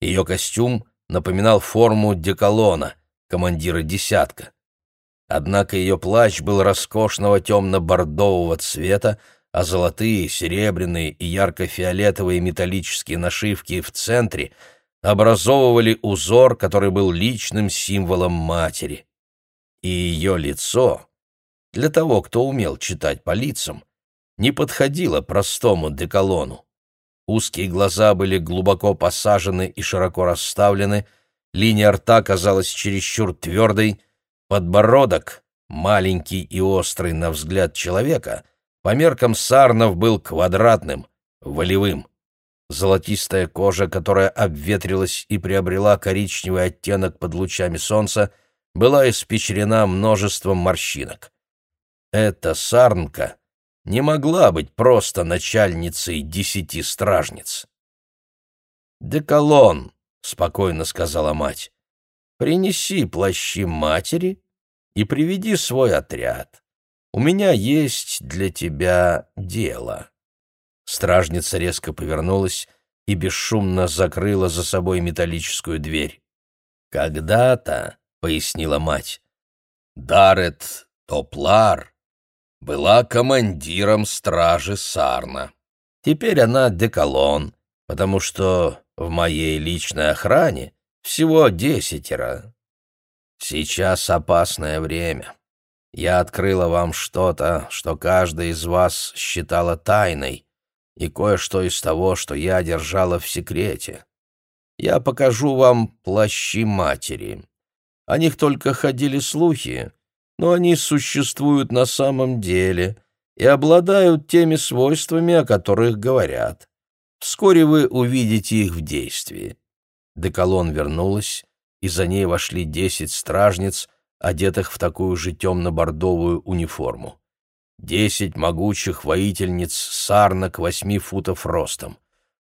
Ее костюм напоминал форму деколона, командира десятка. Однако ее плащ был роскошного темно-бордового цвета, а золотые, серебряные и ярко-фиолетовые металлические нашивки в центре образовывали узор, который был личным символом матери. И ее лицо, для того, кто умел читать по лицам, не подходило простому деколону. Узкие глаза были глубоко посажены и широко расставлены, линия рта казалась чересчур твердой, подбородок, маленький и острый на взгляд человека, по меркам сарнов был квадратным, волевым. Золотистая кожа, которая обветрилась и приобрела коричневый оттенок под лучами солнца, была испечрена множеством морщинок. Эта сарнка не могла быть просто начальницей десяти стражниц. «Деколон», — спокойно сказала мать, — «принеси плащи матери и приведи свой отряд. У меня есть для тебя дело». Стражница резко повернулась и бесшумно закрыла за собой металлическую дверь. «Когда-то», — пояснила мать, — «Дарет Топлар была командиром стражи Сарна. Теперь она деколон, потому что в моей личной охране всего десятеро. Сейчас опасное время. Я открыла вам что-то, что каждый из вас считала тайной, и кое-что из того, что я держала в секрете. Я покажу вам плащи матери. О них только ходили слухи, но они существуют на самом деле и обладают теми свойствами, о которых говорят. Вскоре вы увидите их в действии. Деколон вернулась, и за ней вошли десять стражниц, одетых в такую же темно-бордовую униформу. Десять могучих воительниц сарна к восьми футов ростом.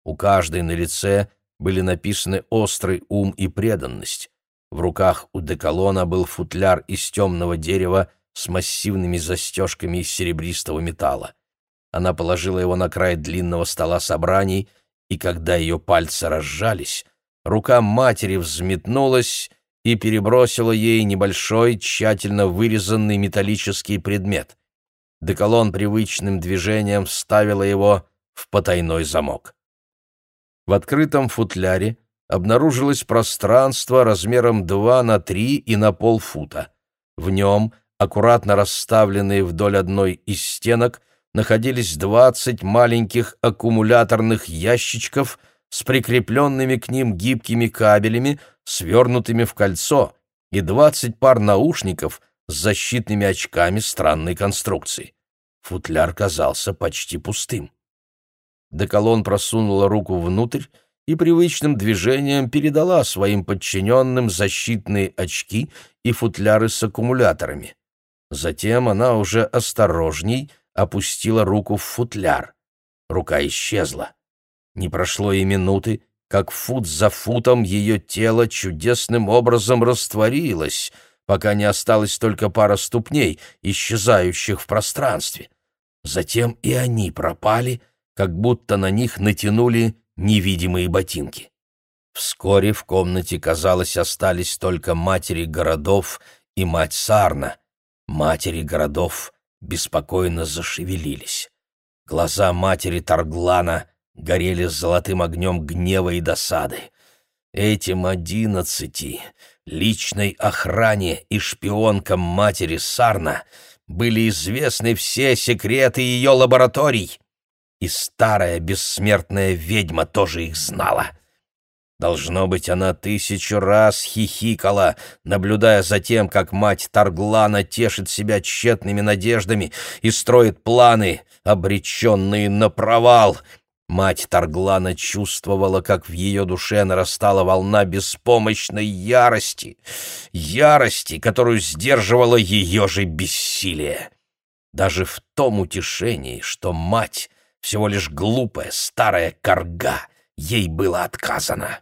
У каждой на лице были написаны острый ум и преданность. В руках у деколона был футляр из темного дерева с массивными застежками из серебристого металла. Она положила его на край длинного стола собраний, и когда ее пальцы разжались, рука матери взметнулась и перебросила ей небольшой, тщательно вырезанный металлический предмет. Деколон привычным движением вставила его в потайной замок. В открытом футляре обнаружилось пространство размером 2 на 3 и на полфута. В нем, аккуратно расставленные вдоль одной из стенок, находились 20 маленьких аккумуляторных ящичков с прикрепленными к ним гибкими кабелями, свернутыми в кольцо, и 20 пар наушников с защитными очками странной конструкции. Футляр казался почти пустым. Деколон просунула руку внутрь и привычным движением передала своим подчиненным защитные очки и футляры с аккумуляторами. Затем она уже осторожней опустила руку в футляр. Рука исчезла. Не прошло и минуты, как фут за футом ее тело чудесным образом растворилось, пока не осталась только пара ступней, исчезающих в пространстве. Затем и они пропали — как будто на них натянули невидимые ботинки. Вскоре в комнате, казалось, остались только матери городов и мать Сарна. Матери городов беспокойно зашевелились. Глаза матери Тарглана горели золотым огнем гнева и досады. Этим одиннадцати, личной охране и шпионкам матери Сарна, были известны все секреты ее лабораторий и старая бессмертная ведьма тоже их знала. Должно быть, она тысячу раз хихикала, наблюдая за тем, как мать Тарглана тешит себя тщетными надеждами и строит планы, обреченные на провал. Мать Тарглана чувствовала, как в ее душе нарастала волна беспомощной ярости, ярости, которую сдерживала ее же бессилие. Даже в том утешении, что мать всего лишь глупая старая корга, ей было отказано.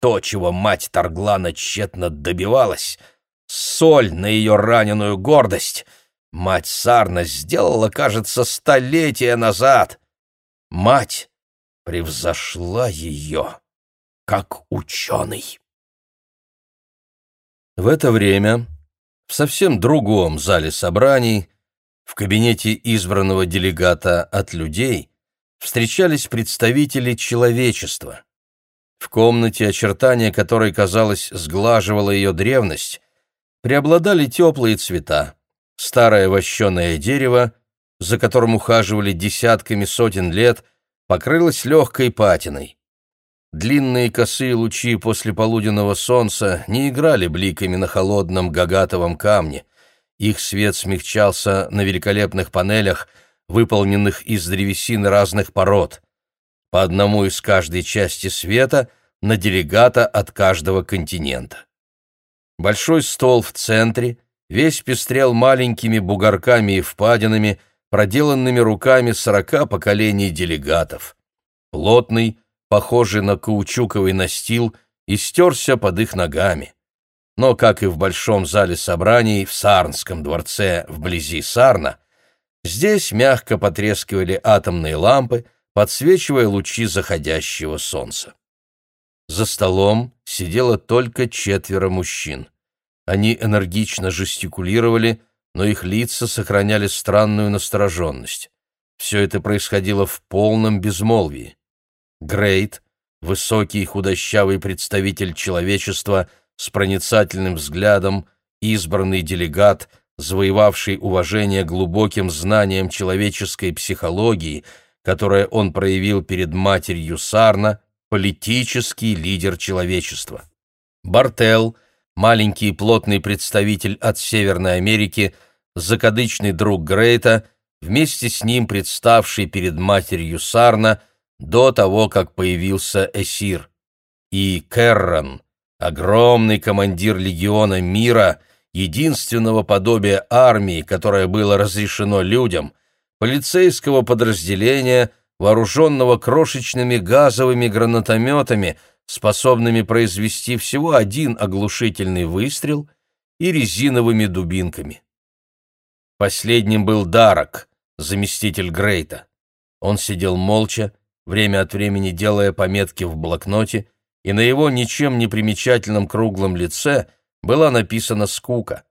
То, чего мать Тарглана тщетно добивалась, соль на ее раненую гордость, мать Сарна сделала, кажется, столетия назад. Мать превзошла ее, как ученый. В это время в совсем другом зале собраний в кабинете избранного делегата от людей встречались представители человечества. В комнате, очертания которой, казалось, сглаживала ее древность, преобладали теплые цвета, старое вощеное дерево, за которым ухаживали десятками сотен лет, покрылось легкой патиной. Длинные косые лучи после полуденного солнца не играли бликами на холодном гагатовом камне — их свет смягчался на великолепных панелях, выполненных из древесины разных пород. По одному из каждой части света на делегата от каждого континента. Большой стол в центре весь пестрел маленькими бугорками и впадинами, проделанными руками сорока поколений делегатов. Плотный, похожий на каучуковый настил, истерся под их ногами но, как и в большом зале собраний в Сарнском дворце вблизи Сарна, здесь мягко потрескивали атомные лампы, подсвечивая лучи заходящего солнца. За столом сидело только четверо мужчин. Они энергично жестикулировали, но их лица сохраняли странную настороженность. Все это происходило в полном безмолвии. Грейт, высокий худощавый представитель человечества, с проницательным взглядом, избранный делегат, завоевавший уважение глубоким знанием человеческой психологии, которое он проявил перед матерью Сарна, политический лидер человечества. Бартел, маленький плотный представитель от Северной Америки, закадычный друг Грейта, вместе с ним представший перед матерью Сарна до того, как появился Эсир. И Керран, огромный командир легиона мира, единственного подобия армии, которое было разрешено людям, полицейского подразделения, вооруженного крошечными газовыми гранатометами, способными произвести всего один оглушительный выстрел, и резиновыми дубинками. Последним был Дарок, заместитель Грейта. Он сидел молча, время от времени делая пометки в блокноте, и на его ничем не примечательном круглом лице была написана скука.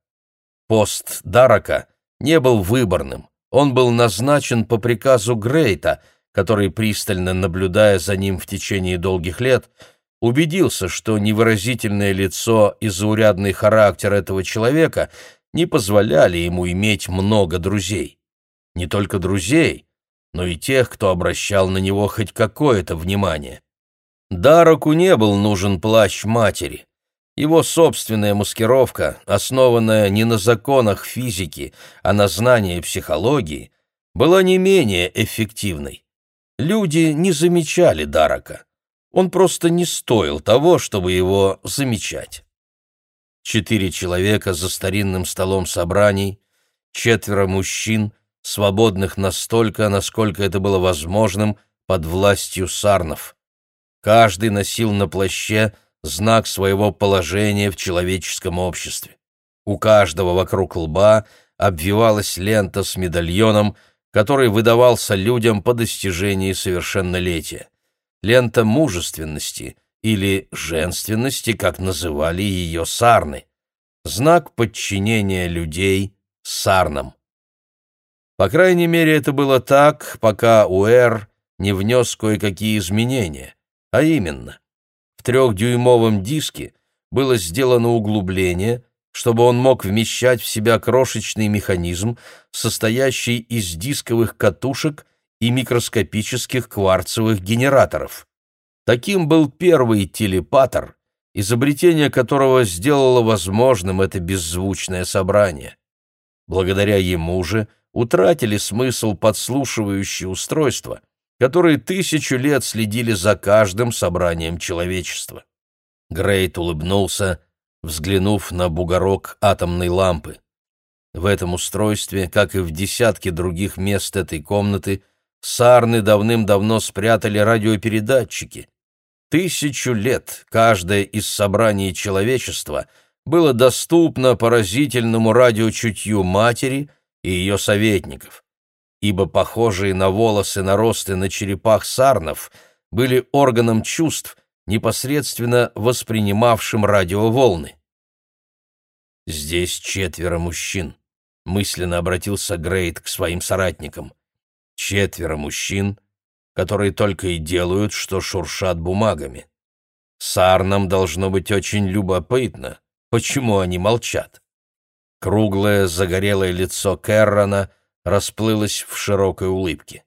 Пост Дарака не был выборным, он был назначен по приказу Грейта, который, пристально наблюдая за ним в течение долгих лет, убедился, что невыразительное лицо и заурядный характер этого человека не позволяли ему иметь много друзей. Не только друзей, но и тех, кто обращал на него хоть какое-то внимание. Дароку не был нужен плащ матери. Его собственная маскировка, основанная не на законах физики, а на знании психологии, была не менее эффективной. Люди не замечали Дарока. Он просто не стоил того, чтобы его замечать. Четыре человека за старинным столом собраний, четверо мужчин — свободных настолько, насколько это было возможным, под властью сарнов. Каждый носил на плаще знак своего положения в человеческом обществе. У каждого вокруг лба обвивалась лента с медальоном, который выдавался людям по достижении совершеннолетия. Лента мужественности или женственности, как называли ее сарны. Знак подчинения людей сарнам. По крайней мере, это было так, пока Уэр не внес кое-какие изменения. А именно, в трехдюймовом диске было сделано углубление, чтобы он мог вмещать в себя крошечный механизм, состоящий из дисковых катушек и микроскопических кварцевых генераторов. Таким был первый телепатор, изобретение которого сделало возможным это беззвучное собрание. Благодаря ему же утратили смысл подслушивающие устройства, которые тысячу лет следили за каждым собранием человечества. Грейт улыбнулся, взглянув на бугорок атомной лампы. В этом устройстве, как и в десятке других мест этой комнаты, сарны давным-давно спрятали радиопередатчики. Тысячу лет каждое из собраний человечества было доступно поразительному радиочутью матери — и ее советников, ибо похожие на волосы наросты на черепах сарнов были органом чувств, непосредственно воспринимавшим радиоволны. «Здесь четверо мужчин», — мысленно обратился Грейт к своим соратникам. «Четверо мужчин, которые только и делают, что шуршат бумагами. Сарнам должно быть очень любопытно, почему они молчат». Круглое загорелое лицо Кэррона расплылось в широкой улыбке.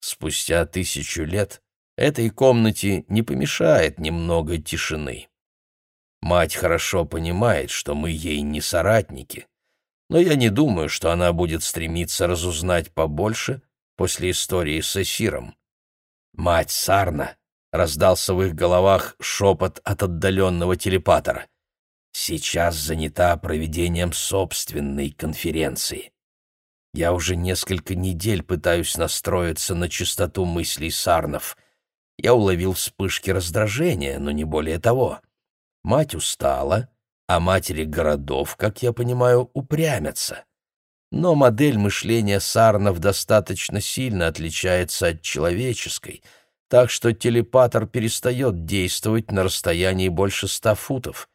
Спустя тысячу лет этой комнате не помешает немного тишины. Мать хорошо понимает, что мы ей не соратники, но я не думаю, что она будет стремиться разузнать побольше после истории с Эсиром. «Мать Сарна!» — раздался в их головах шепот от отдаленного телепатора — сейчас занята проведением собственной конференции. Я уже несколько недель пытаюсь настроиться на чистоту мыслей Сарнов. Я уловил вспышки раздражения, но не более того. Мать устала, а матери городов, как я понимаю, упрямятся. Но модель мышления Сарнов достаточно сильно отличается от человеческой, так что телепатор перестает действовать на расстоянии больше ста футов.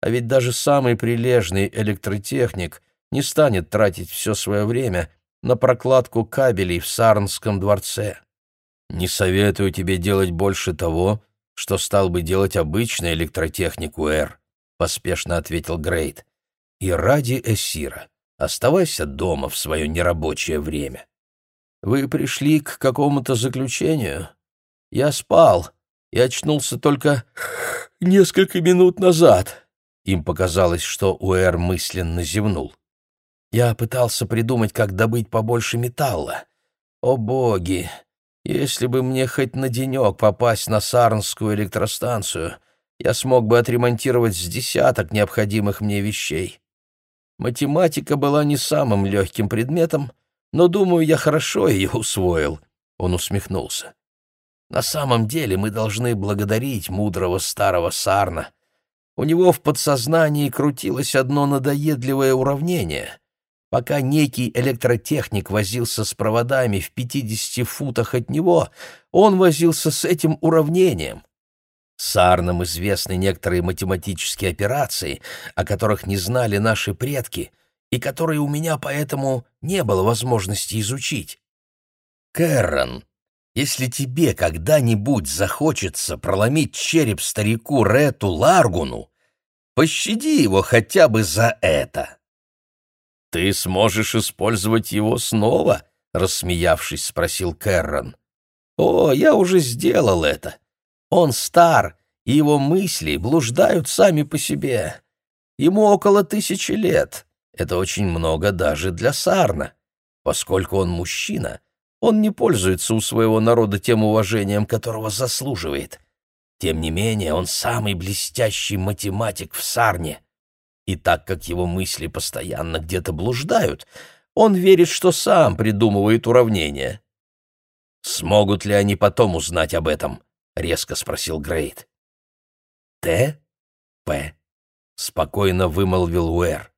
А ведь даже самый прилежный электротехник не станет тратить все свое время на прокладку кабелей в Сарнском дворце. Не советую тебе делать больше того, что стал бы делать обычный электротехник Уэр, поспешно ответил Грейт. И ради Эсира оставайся дома в свое нерабочее время. Вы пришли к какому-то заключению? Я спал и очнулся только несколько минут назад. Им показалось, что Уэр мысленно зевнул. Я пытался придумать, как добыть побольше металла. О боги! Если бы мне хоть на денек попасть на Сарнскую электростанцию, я смог бы отремонтировать с десяток необходимых мне вещей. Математика была не самым легким предметом, но, думаю, я хорошо ее усвоил. Он усмехнулся. На самом деле мы должны благодарить мудрого старого Сарна. У него в подсознании крутилось одно надоедливое уравнение. Пока некий электротехник возился с проводами в 50 футах от него, он возился с этим уравнением. Сарнам известны некоторые математические операции, о которых не знали наши предки, и которые у меня поэтому не было возможности изучить. Кэррон, если тебе когда-нибудь захочется проломить череп старику Рету Ларгуну, пощади его хотя бы за это. «Ты сможешь использовать его снова?» — рассмеявшись, спросил Кэррон. «О, я уже сделал это. Он стар, и его мысли блуждают сами по себе. Ему около тысячи лет. Это очень много даже для Сарна. Поскольку он мужчина, он не пользуется у своего народа тем уважением, которого заслуживает. Тем не менее, он самый блестящий математик в Сарне. И так как его мысли постоянно где-то блуждают, он верит, что сам придумывает уравнения. Смогут ли они потом узнать об этом? — резко спросил Грейт. «Т? П?» — спокойно вымолвил Уэр.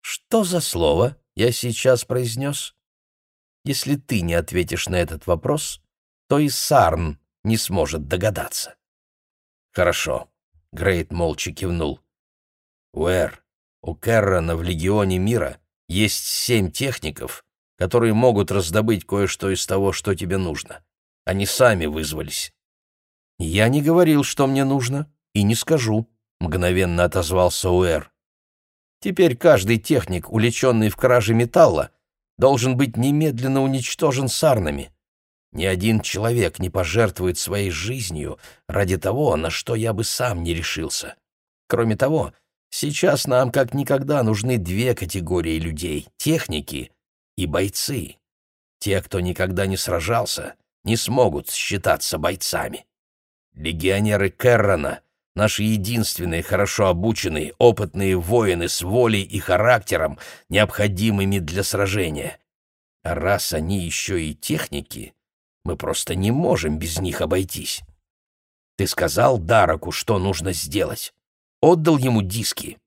«Что за слово я сейчас произнес? Если ты не ответишь на этот вопрос, то и Сарн не сможет догадаться». «Хорошо», — Грейт молча кивнул. «Уэр, у Керрона в Легионе Мира есть семь техников, которые могут раздобыть кое-что из того, что тебе нужно. Они сами вызвались. «Я не говорил, что мне нужно, и не скажу», — мгновенно отозвался Уэр. «Теперь каждый техник, уличенный в краже металла, должен быть немедленно уничтожен сарнами. Ни один человек не пожертвует своей жизнью ради того, на что я бы сам не решился. Кроме того, сейчас нам как никогда нужны две категории людей — техники и бойцы. Те, кто никогда не сражался, не смогут считаться бойцами. Легионеры Керрона — наши единственные хорошо обученные, опытные воины с волей и характером, необходимыми для сражения. А раз они еще и техники, мы просто не можем без них обойтись. Ты сказал Дараку, что нужно сделать. Отдал ему диски.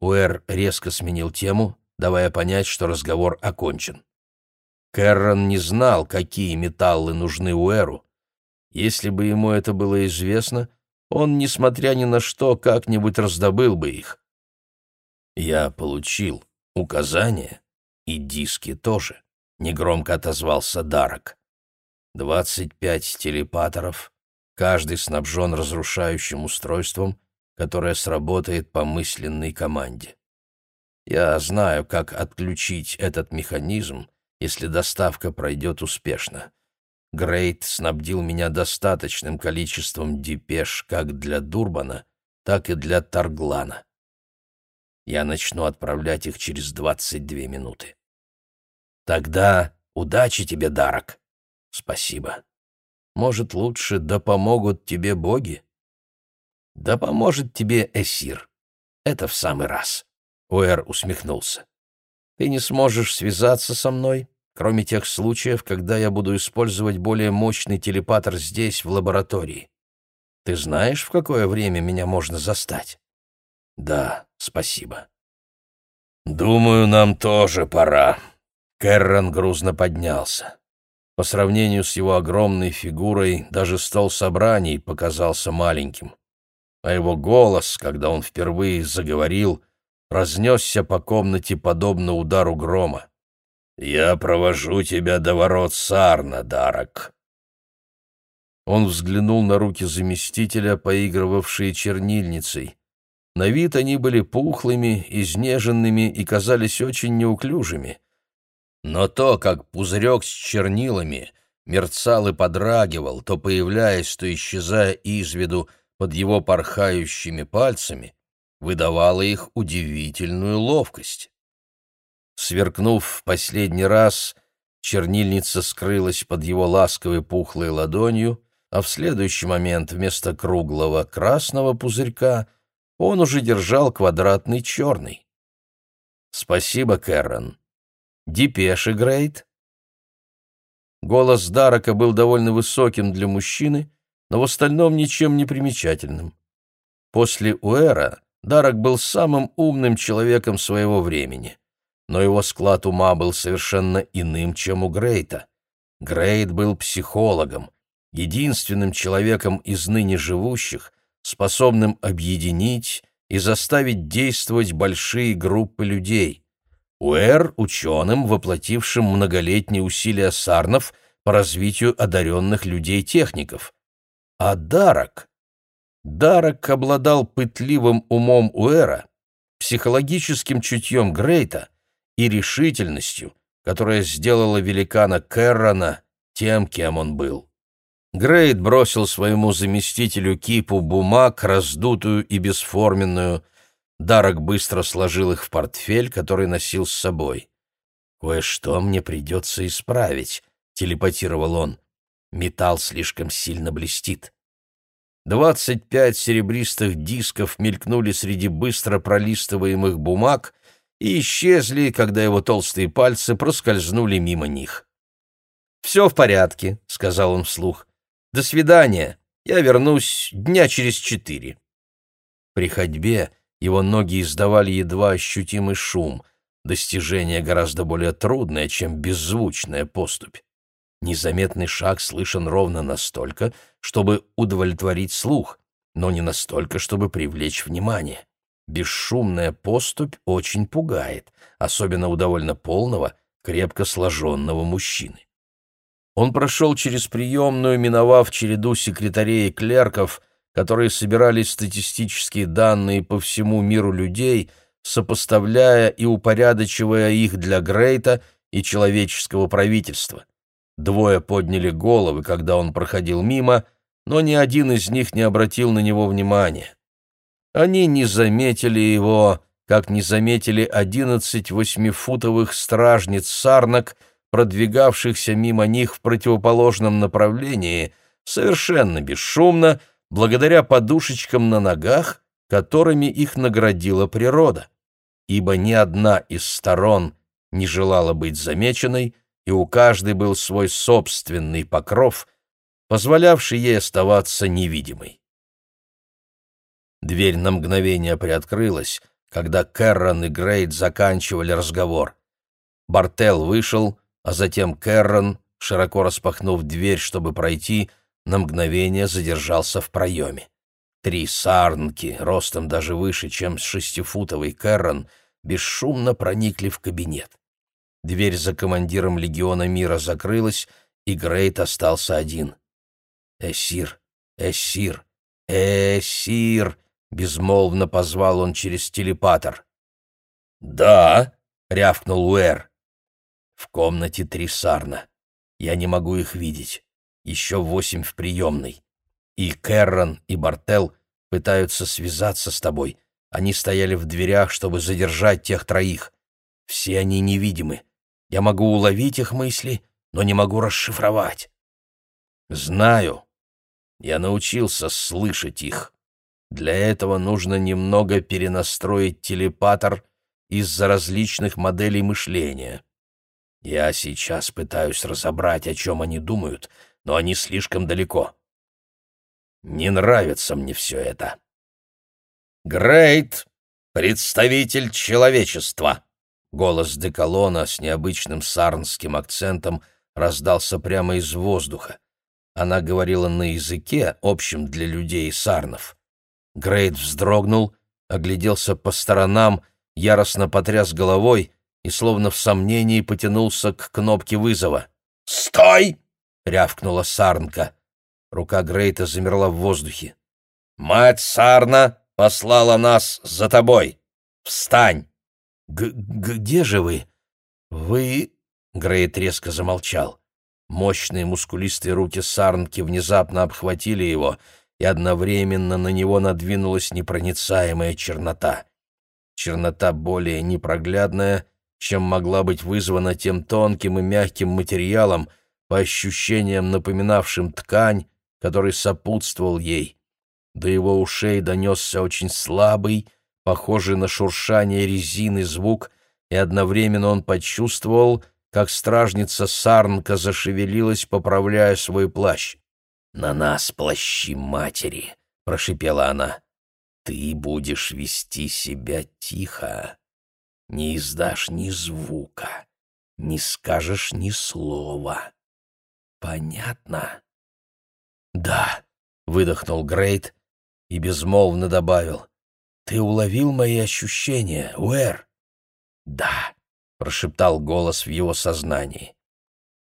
Уэр резко сменил тему, давая понять, что разговор окончен. Кэррон не знал, какие металлы нужны Уэру, если бы ему это было известно, он, несмотря ни на что, как-нибудь раздобыл бы их. Я получил указания, и диски тоже, — негромко отозвался Дарок. Двадцать пять телепаторов, каждый снабжен разрушающим устройством, которое сработает по мысленной команде. Я знаю, как отключить этот механизм, если доставка пройдет успешно. Грейт снабдил меня достаточным количеством депеш как для Дурбана, так и для Тарглана. Я начну отправлять их через двадцать две минуты. Тогда удачи тебе, Дарок. Спасибо. Может, лучше да помогут тебе боги? Да поможет тебе Эсир. Это в самый раз. Уэр усмехнулся. Ты не сможешь связаться со мной, кроме тех случаев, когда я буду использовать более мощный телепатор здесь, в лаборатории. Ты знаешь, в какое время меня можно застать? Да, спасибо. Думаю, нам тоже пора. Кэррон грузно поднялся. По сравнению с его огромной фигурой, даже стол собраний показался маленьким. А его голос, когда он впервые заговорил, разнесся по комнате подобно удару грома. «Я провожу тебя до ворот Сарна, Дарок». Он взглянул на руки заместителя, поигрывавшие чернильницей. На вид они были пухлыми, изнеженными и казались очень неуклюжими. Но то, как пузырек с чернилами мерцал и подрагивал, то появляясь, то исчезая из виду под его порхающими пальцами, выдавало их удивительную ловкость. Сверкнув в последний раз, чернильница скрылась под его ласковой пухлой ладонью, а в следующий момент вместо круглого красного пузырька он уже держал квадратный черный. «Спасибо, Кэррон. Депеши, Грейт?» Голос Дарака был довольно высоким для мужчины, но в остальном ничем не примечательным. После Уэра Дарак был самым умным человеком своего времени, но его склад ума был совершенно иным, чем у Грейта. Грейт был психологом, единственным человеком из ныне живущих, способным объединить и заставить действовать большие группы людей. Уэр — ученым, воплотившим многолетние усилия Сарнов по развитию одаренных людей-техников. А Дарак? Дарак обладал пытливым умом Уэра, психологическим чутьем Грейта и решительностью, которая сделала великана Кэррона тем, кем он был. Грейт бросил своему заместителю кипу бумаг, раздутую и бесформенную. Дарок быстро сложил их в портфель, который носил с собой. «Кое-что мне придется исправить», — телепатировал он. «Металл слишком сильно блестит». Двадцать пять серебристых дисков мелькнули среди быстро пролистываемых бумаг и исчезли, когда его толстые пальцы проскользнули мимо них. «Все в порядке», — сказал он вслух. До свидания. Я вернусь дня через четыре». При ходьбе его ноги издавали едва ощутимый шум, достижение гораздо более трудное, чем беззвучная поступь. Незаметный шаг слышен ровно настолько, чтобы удовлетворить слух, но не настолько, чтобы привлечь внимание. Бесшумная поступь очень пугает, особенно у довольно полного, крепко сложенного мужчины. Он прошел через приемную, миновав череду секретарей и клерков, которые собирали статистические данные по всему миру людей, сопоставляя и упорядочивая их для Грейта и человеческого правительства. Двое подняли головы, когда он проходил мимо, но ни один из них не обратил на него внимания. Они не заметили его, как не заметили одиннадцать восьмифутовых стражниц сарнак — продвигавшихся мимо них в противоположном направлении, совершенно бесшумно, благодаря подушечкам на ногах, которыми их наградила природа. Ибо ни одна из сторон не желала быть замеченной, и у каждой был свой собственный покров, позволявший ей оставаться невидимой. Дверь на мгновение приоткрылась, когда Кэррон и Грейт заканчивали разговор. Бартел вышел, а затем Кэррон, широко распахнув дверь, чтобы пройти, на мгновение задержался в проеме. Три сарнки, ростом даже выше, чем шестифутовый Кэррон, бесшумно проникли в кабинет. Дверь за командиром легиона мира закрылась, и Грейт остался один. «Эсир! Эсир! Эсир!» — безмолвно позвал он через телепатор. «Да!» — рявкнул Уэр. В комнате три сарна. Я не могу их видеть. Еще восемь в приемной. И Кэррон, и Бартел пытаются связаться с тобой. Они стояли в дверях, чтобы задержать тех троих. Все они невидимы. Я могу уловить их мысли, но не могу расшифровать. Знаю. Я научился слышать их. Для этого нужно немного перенастроить телепатор из-за различных моделей мышления. Я сейчас пытаюсь разобрать, о чем они думают, но они слишком далеко. Не нравится мне все это. Грейт, представитель человечества. Голос Деколона с необычным сарнским акцентом раздался прямо из воздуха. Она говорила на языке, общем для людей сарнов. Грейт вздрогнул, огляделся по сторонам, яростно потряс головой и словно в сомнении потянулся к кнопке вызова. «Стой!» — рявкнула Сарнка. Рука Грейта замерла в воздухе. «Мать Сарна послала нас за тобой! Встань!» Г «Где же вы?» «Вы...» — Грейт резко замолчал. Мощные мускулистые руки Сарнки внезапно обхватили его, и одновременно на него надвинулась непроницаемая чернота. Чернота более непроглядная чем могла быть вызвана тем тонким и мягким материалом, по ощущениям напоминавшим ткань, который сопутствовал ей. До его ушей донесся очень слабый, похожий на шуршание резины звук, и одновременно он почувствовал, как стражница Сарнка зашевелилась, поправляя свой плащ. «На нас плащи матери!» — прошипела она. «Ты будешь вести себя тихо, не издашь ни звука, не скажешь ни слова. Понятно?» «Да», — выдохнул Грейт и безмолвно добавил. «Ты уловил мои ощущения, Уэр?» «Да», — прошептал голос в его сознании.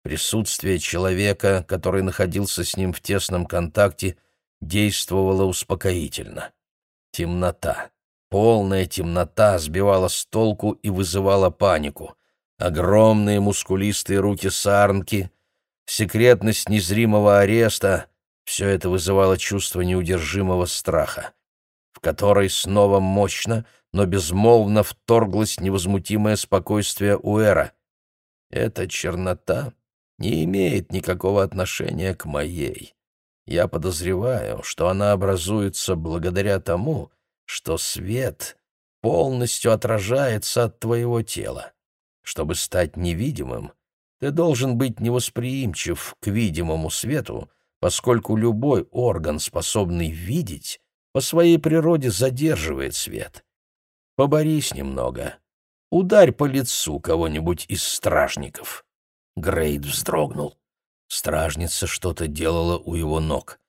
Присутствие человека, который находился с ним в тесном контакте, действовало успокоительно. Темнота, полная темнота сбивала с толку и вызывала панику. Огромные мускулистые руки сарнки, секретность незримого ареста — все это вызывало чувство неудержимого страха, в который снова мощно, но безмолвно вторглось невозмутимое спокойствие Уэра. Эта чернота не имеет никакого отношения к моей. Я подозреваю, что она образуется благодаря тому, что свет полностью отражается от твоего тела. Чтобы стать невидимым, ты должен быть невосприимчив к видимому свету, поскольку любой орган, способный видеть, по своей природе задерживает свет. Поборись немного. Ударь по лицу кого-нибудь из стражников. Грейд вздрогнул. Стражница что-то делала у его ног.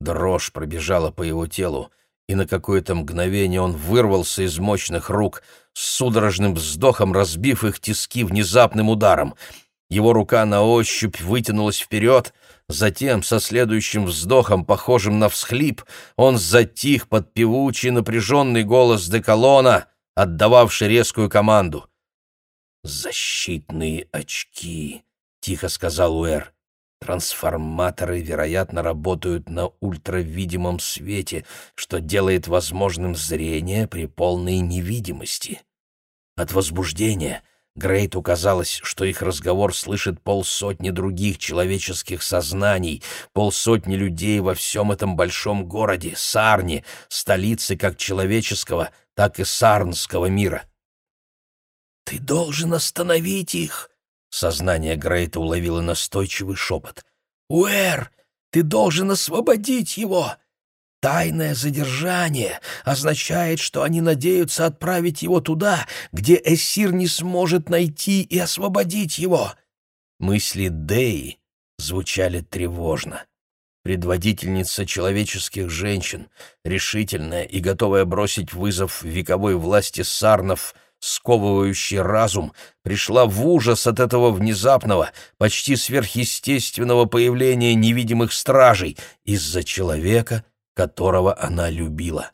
Дрожь пробежала по его телу, и на какое-то мгновение он вырвался из мощных рук, с судорожным вздохом разбив их тиски внезапным ударом. Его рука на ощупь вытянулась вперед, затем, со следующим вздохом, похожим на всхлип, он затих под певучий напряженный голос Деколона — отдававший резкую команду. «Защитные очки», — тихо сказал Уэр. «Трансформаторы, вероятно, работают на ультравидимом свете, что делает возможным зрение при полной невидимости». От возбуждения Грейту казалось, что их разговор слышит полсотни других человеческих сознаний, полсотни людей во всем этом большом городе, Сарне, столице как человеческого, так и сарнского мира. «Ты должен остановить их!» Сознание Грейта уловило настойчивый шепот. «Уэр, ты должен освободить его! Тайное задержание означает, что они надеются отправить его туда, где Эссир не сможет найти и освободить его». Мысли Деи звучали тревожно предводительница человеческих женщин, решительная и готовая бросить вызов вековой власти сарнов, сковывающий разум, пришла в ужас от этого внезапного, почти сверхъестественного появления невидимых стражей из-за человека, которого она любила.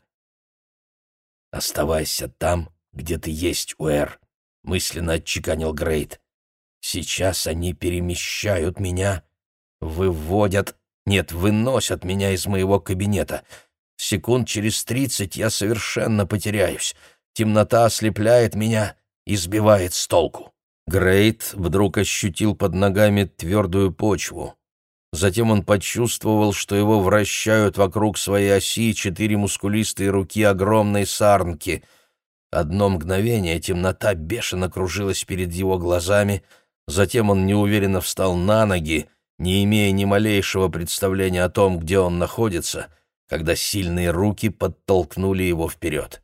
«Оставайся там, где ты есть, Уэр», — мысленно отчеканил Грейт. «Сейчас они перемещают меня, выводят нет, выносят меня из моего кабинета. Секунд через тридцать я совершенно потеряюсь. Темнота ослепляет меня и сбивает с толку. Грейт вдруг ощутил под ногами твердую почву. Затем он почувствовал, что его вращают вокруг своей оси четыре мускулистые руки огромной сарнки. Одно мгновение темнота бешено кружилась перед его глазами, затем он неуверенно встал на ноги, не имея ни малейшего представления о том, где он находится, когда сильные руки подтолкнули его вперед.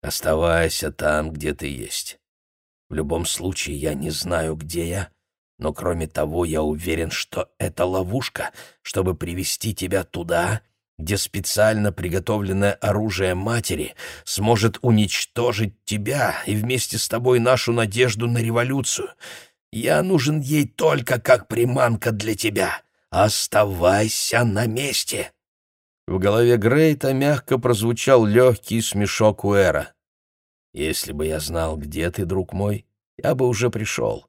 «Оставайся там, где ты есть. В любом случае, я не знаю, где я, но кроме того, я уверен, что это ловушка, чтобы привести тебя туда, где специально приготовленное оружие матери сможет уничтожить тебя и вместе с тобой нашу надежду на революцию». Я нужен ей только как приманка для тебя. Оставайся на месте!» В голове Грейта мягко прозвучал легкий смешок Уэра. «Если бы я знал, где ты, друг мой, я бы уже пришел.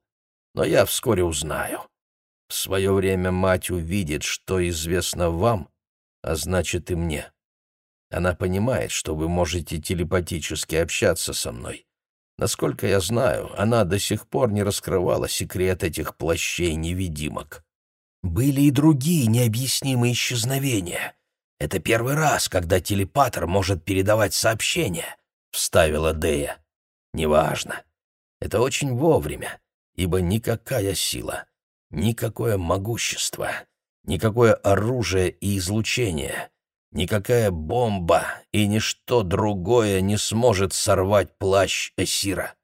Но я вскоре узнаю. В свое время мать увидит, что известно вам, а значит и мне. Она понимает, что вы можете телепатически общаться со мной. Насколько я знаю, она до сих пор не раскрывала секрет этих плащей-невидимок. Были и другие необъяснимые исчезновения. Это первый раз, когда телепатор может передавать сообщения, — вставила Дея. Неважно. Это очень вовремя, ибо никакая сила, никакое могущество, никакое оружие и излучение, никакая бомба и ничто другое не сможет сорвать плащ Эсира.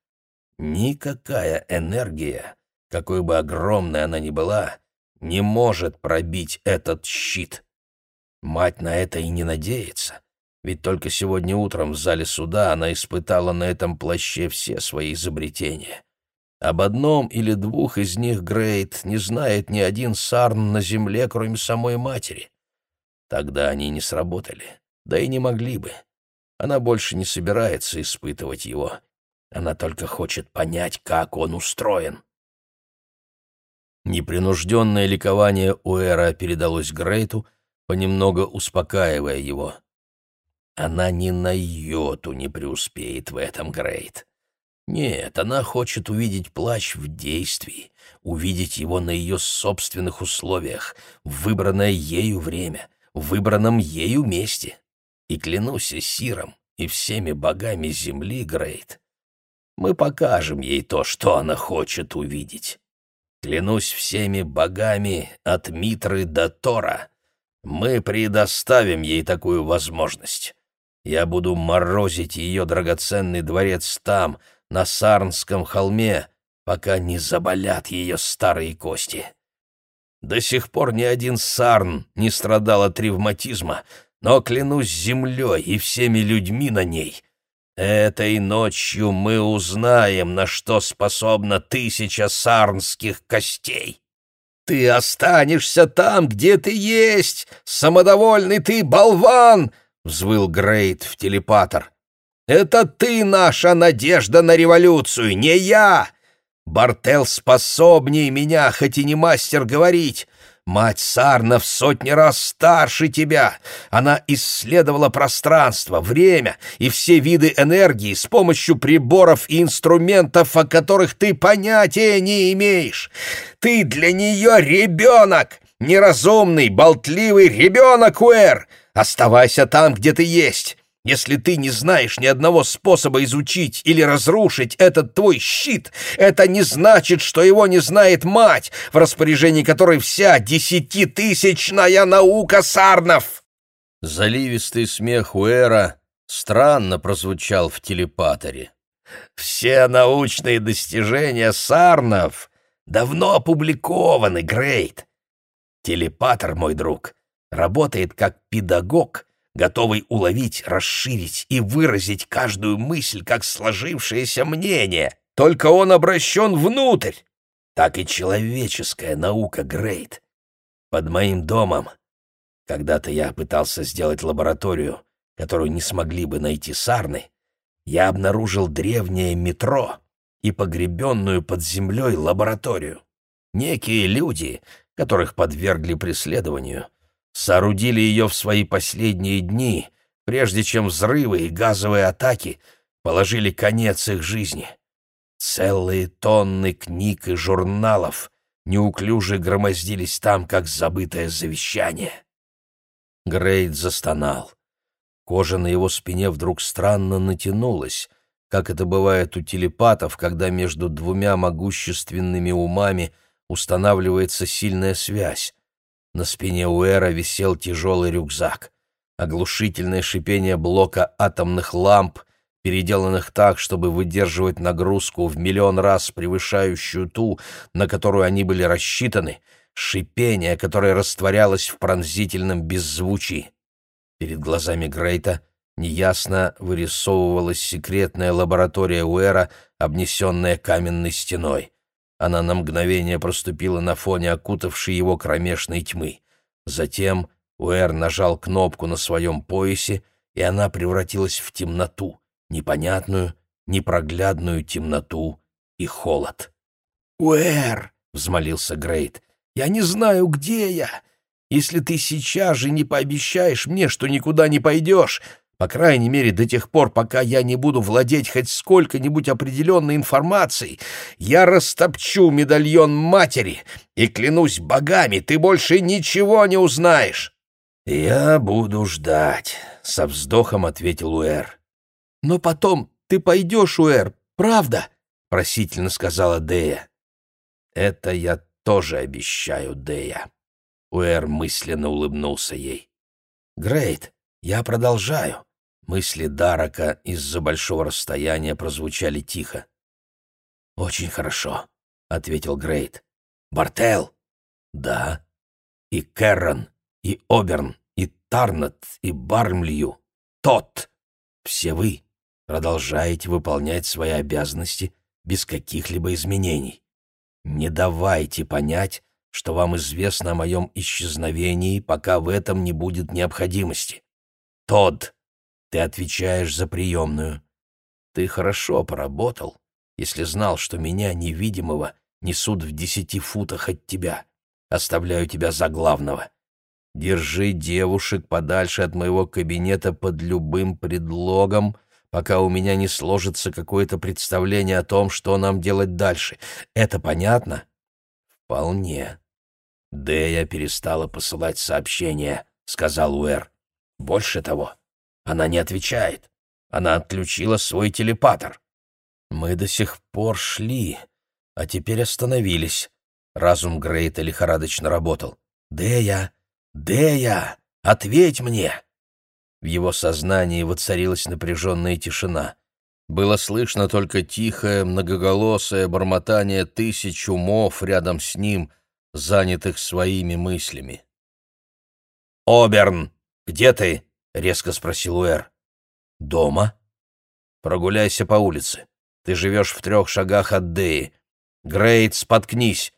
Никакая энергия, какой бы огромной она ни была, не может пробить этот щит. Мать на это и не надеется, ведь только сегодня утром в зале суда она испытала на этом плаще все свои изобретения. Об одном или двух из них Грейт не знает ни один сарн на земле, кроме самой матери. Тогда они не сработали, да и не могли бы. Она больше не собирается испытывать его. Она только хочет понять, как он устроен. Непринужденное ликование Уэра передалось Грейту, понемногу успокаивая его. Она ни на йоту не преуспеет в этом, Грейт. Нет, она хочет увидеть плащ в действии, увидеть его на ее собственных условиях, в выбранное ею время, в выбранном ею месте. И клянусь Сиром и всеми богами земли, Грейт, мы покажем ей то, что она хочет увидеть. Клянусь всеми богами от Митры до Тора, мы предоставим ей такую возможность. Я буду морозить ее драгоценный дворец там, на Сарнском холме, пока не заболят ее старые кости. До сих пор ни один Сарн не страдал от ревматизма, но, клянусь землей и всеми людьми на ней, этой ночью мы узнаем, на что способна тысяча сарнских костей. Ты останешься там, где ты есть, самодовольный ты болван!» — взвыл Грейт в телепатор. «Это ты наша надежда на революцию, не я! Бартел способнее меня, хоть и не мастер говорить. Мать Сарна в сотни раз старше тебя. Она исследовала пространство, время и все виды энергии с помощью приборов и инструментов, о которых ты понятия не имеешь. Ты для нее ребенок, неразумный, болтливый ребенок, Уэр. Оставайся там, где ты есть. Если ты не знаешь ни одного способа изучить или разрушить этот твой щит, это не значит, что его не знает мать, в распоряжении которой вся десятитысячная наука сарнов!» Заливистый смех Уэра странно прозвучал в телепаторе. «Все научные достижения сарнов давно опубликованы, Грейт. Телепатор, мой друг, работает как педагог, готовый уловить, расширить и выразить каждую мысль как сложившееся мнение. Только он обращен внутрь. Так и человеческая наука Грейт. Под моим домом когда-то я пытался сделать лабораторию, которую не смогли бы найти сарны. Я обнаружил древнее метро и погребенную под землей лабораторию. Некие люди, которых подвергли преследованию, соорудили ее в свои последние дни, прежде чем взрывы и газовые атаки положили конец их жизни. Целые тонны книг и журналов неуклюже громоздились там, как забытое завещание. Грейд застонал. Кожа на его спине вдруг странно натянулась, как это бывает у телепатов, когда между двумя могущественными умами устанавливается сильная связь. На спине Уэра висел тяжелый рюкзак. Оглушительное шипение блока атомных ламп, переделанных так, чтобы выдерживать нагрузку в миллион раз превышающую ту, на которую они были рассчитаны, шипение, которое растворялось в пронзительном беззвучии. Перед глазами Грейта неясно вырисовывалась секретная лаборатория Уэра, обнесенная каменной стеной. Она на мгновение проступила на фоне окутавшей его кромешной тьмы. Затем Уэр нажал кнопку на своем поясе, и она превратилась в темноту, непонятную, непроглядную темноту и холод. «Уэр!» — взмолился Грейт. «Я не знаю, где я. Если ты сейчас же не пообещаешь мне, что никуда не пойдешь, По крайней мере, до тех пор, пока я не буду владеть хоть сколько-нибудь определенной информацией, я растопчу медальон матери, и, клянусь богами, ты больше ничего не узнаешь. «Я буду ждать», — со вздохом ответил Уэр. «Но потом ты пойдешь, Уэр, правда?» — просительно сказала Дея. «Это я тоже обещаю, Дея». Уэр мысленно улыбнулся ей. «Грейт, я продолжаю». Мысли Дарака из-за большого расстояния прозвучали тихо. «Очень хорошо», — ответил Грейт. «Бартел?» «Да». «И Кэррон, и Оберн, и Тарнат, и Бармлью. Тот. Все вы продолжаете выполнять свои обязанности без каких-либо изменений. Не давайте понять, что вам известно о моем исчезновении, пока в этом не будет необходимости. Тодд, ты отвечаешь за приемную. Ты хорошо поработал, если знал, что меня, невидимого, несут в десяти футах от тебя. Оставляю тебя за главного. Держи девушек подальше от моего кабинета под любым предлогом, пока у меня не сложится какое-то представление о том, что нам делать дальше. Это понятно? Вполне. Дэя перестала посылать сообщения, сказал Уэр. Больше того, она не отвечает. Она отключила свой телепатор. Мы до сих пор шли, а теперь остановились. Разум Грейта лихорадочно работал. «Дея! Дея! Ответь мне!» В его сознании воцарилась напряженная тишина. Было слышно только тихое, многоголосое бормотание тысяч умов рядом с ним, занятых своими мыслями. «Оберн, где ты?» — резко спросил Уэр. «Дома?» «Прогуляйся по улице. Ты живешь в трех шагах от Деи. Грейт, споткнись.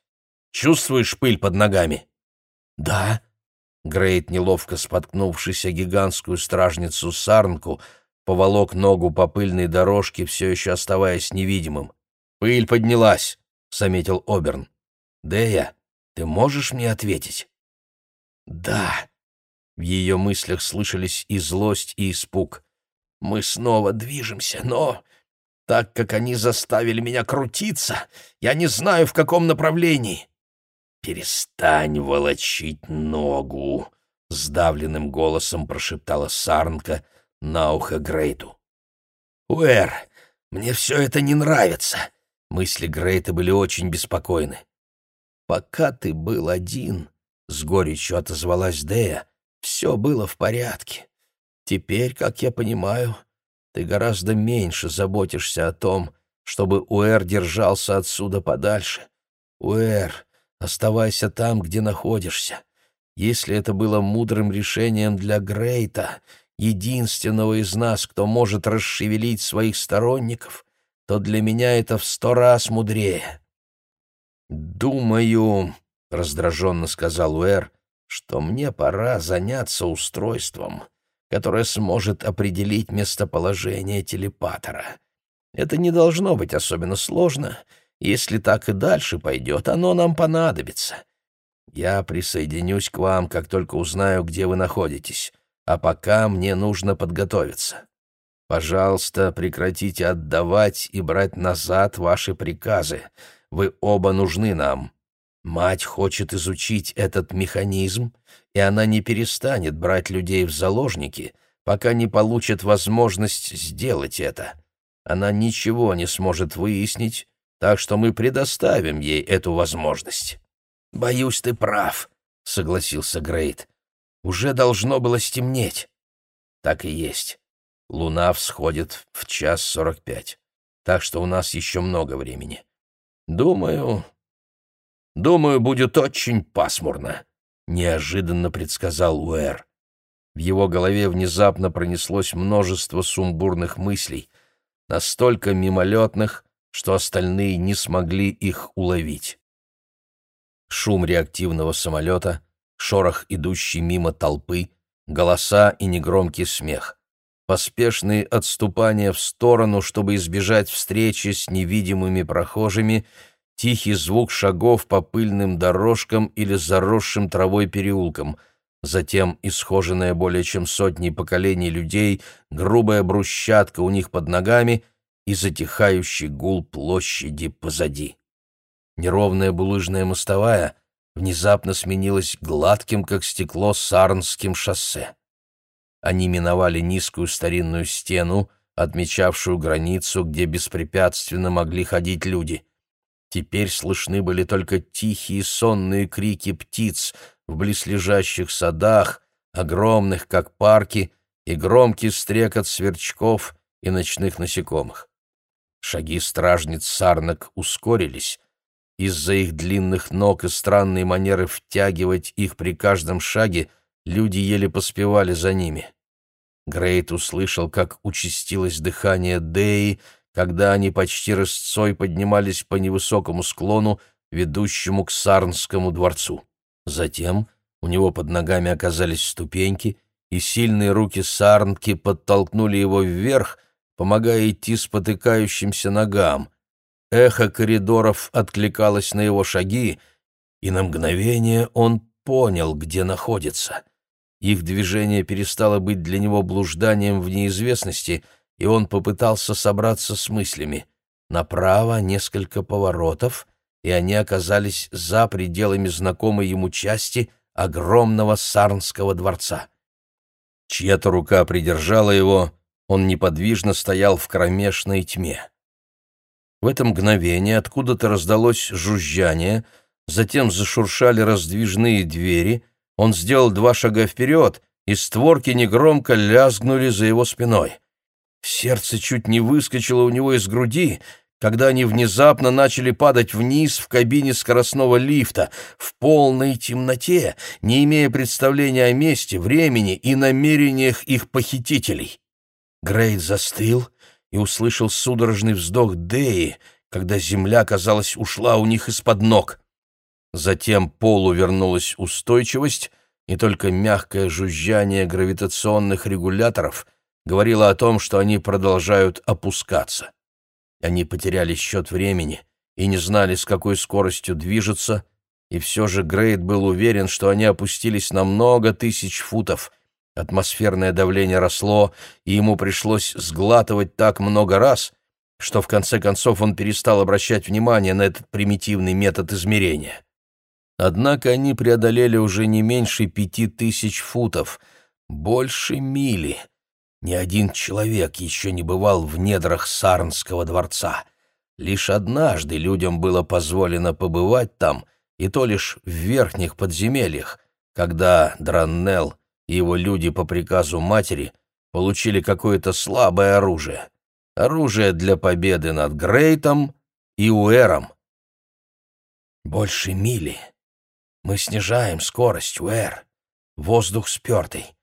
Чувствуешь пыль под ногами?» «Да», Грейт, неловко споткнувшись о гигантскую стражницу Сарнку, поволок ногу по пыльной дорожке, все еще оставаясь невидимым. «Пыль поднялась», — заметил Оберн. «Дея, ты можешь мне ответить?» «Да». В ее мыслях слышались и злость, и испуг. «Мы снова движемся, но...» Так как они заставили меня крутиться, я не знаю, в каком направлении. «Перестань волочить ногу!» — сдавленным голосом прошептала Сарнка на ухо Грейту. «Уэр, мне все это не нравится!» Мысли Грейта были очень беспокойны. «Пока ты был один», — с горечью отозвалась Дея, — «все было в порядке. Теперь, как я понимаю, ты гораздо меньше заботишься о том, чтобы Уэр держался отсюда подальше. Уэр, Оставайся там, где находишься. Если это было мудрым решением для Грейта, единственного из нас, кто может расшевелить своих сторонников, то для меня это в сто раз мудрее. «Думаю», — раздраженно сказал Уэр, — «что мне пора заняться устройством, которое сможет определить местоположение телепатора. Это не должно быть особенно сложно, — если так и дальше пойдет, оно нам понадобится. Я присоединюсь к вам, как только узнаю, где вы находитесь, а пока мне нужно подготовиться. Пожалуйста, прекратите отдавать и брать назад ваши приказы. Вы оба нужны нам. Мать хочет изучить этот механизм, и она не перестанет брать людей в заложники, пока не получит возможность сделать это. Она ничего не сможет выяснить, так что мы предоставим ей эту возможность. Боюсь, ты прав, согласился Грейт. Уже должно было стемнеть. Так и есть. Луна всходит в час сорок пять, так что у нас еще много времени. Думаю, думаю, будет очень пасмурно, неожиданно предсказал Уэр. В его голове внезапно пронеслось множество сумбурных мыслей, настолько мимолетных, что остальные не смогли их уловить. Шум реактивного самолета, шорох идущей мимо толпы, голоса и негромкий смех. Поспешные отступания в сторону, чтобы избежать встречи с невидимыми прохожими, тихий звук шагов по пыльным дорожкам или заросшим травой переулкам, затем исхоженная более чем сотней поколений людей, грубая брусчатка у них под ногами и затихающий гул площади позади. Неровная булыжная мостовая внезапно сменилась гладким, как стекло, Сарнским шоссе. Они миновали низкую старинную стену, отмечавшую границу, где беспрепятственно могли ходить люди. Теперь слышны были только тихие сонные крики птиц в близлежащих садах, огромных, как парки, и громкий стрекот сверчков и ночных насекомых. Шаги стражниц сарнок ускорились. Из-за их длинных ног и странной манеры втягивать их при каждом шаге люди еле поспевали за ними. Грейт услышал, как участилось дыхание Деи, когда они почти рысцой поднимались по невысокому склону, ведущему к Сарнскому дворцу. Затем у него под ногами оказались ступеньки, и сильные руки Сарнки подтолкнули его вверх, помогая идти спотыкающимся ногам. Эхо коридоров откликалось на его шаги, и на мгновение он понял, где находится — их движение перестало быть для него блужданием в неизвестности, и он попытался собраться с мыслями. Направо несколько поворотов, и они оказались за пределами знакомой ему части огромного Сарнского дворца. Чья-то рука придержала его, он неподвижно стоял в кромешной тьме. В это мгновение откуда-то раздалось жужжание, затем зашуршали раздвижные двери — он сделал два шага вперед, и створки негромко лязгнули за его спиной. Сердце чуть не выскочило у него из груди, когда они внезапно начали падать вниз в кабине скоростного лифта, в полной темноте, не имея представления о месте, времени и намерениях их похитителей. Грейд застыл и услышал судорожный вздох Деи, когда земля, казалось, ушла у них из-под ног. Затем полу вернулась устойчивость, и только мягкое жужжание гравитационных регуляторов говорило о том, что они продолжают опускаться. Они потеряли счет времени и не знали, с какой скоростью движутся, и все же Грейд был уверен, что они опустились на много тысяч футов. Атмосферное давление росло, и ему пришлось сглатывать так много раз, что в конце концов он перестал обращать внимание на этот примитивный метод измерения. Однако они преодолели уже не меньше пяти тысяч футов, больше мили. Ни один человек еще не бывал в недрах Сарнского дворца. Лишь однажды людям было позволено побывать там, и то лишь в верхних подземельях, когда Драннел и его люди по приказу матери получили какое-то слабое оружие. Оружие для победы над Грейтом и Уэром. Больше мили. Мы снижаем скорость, Уэр. Воздух спертый.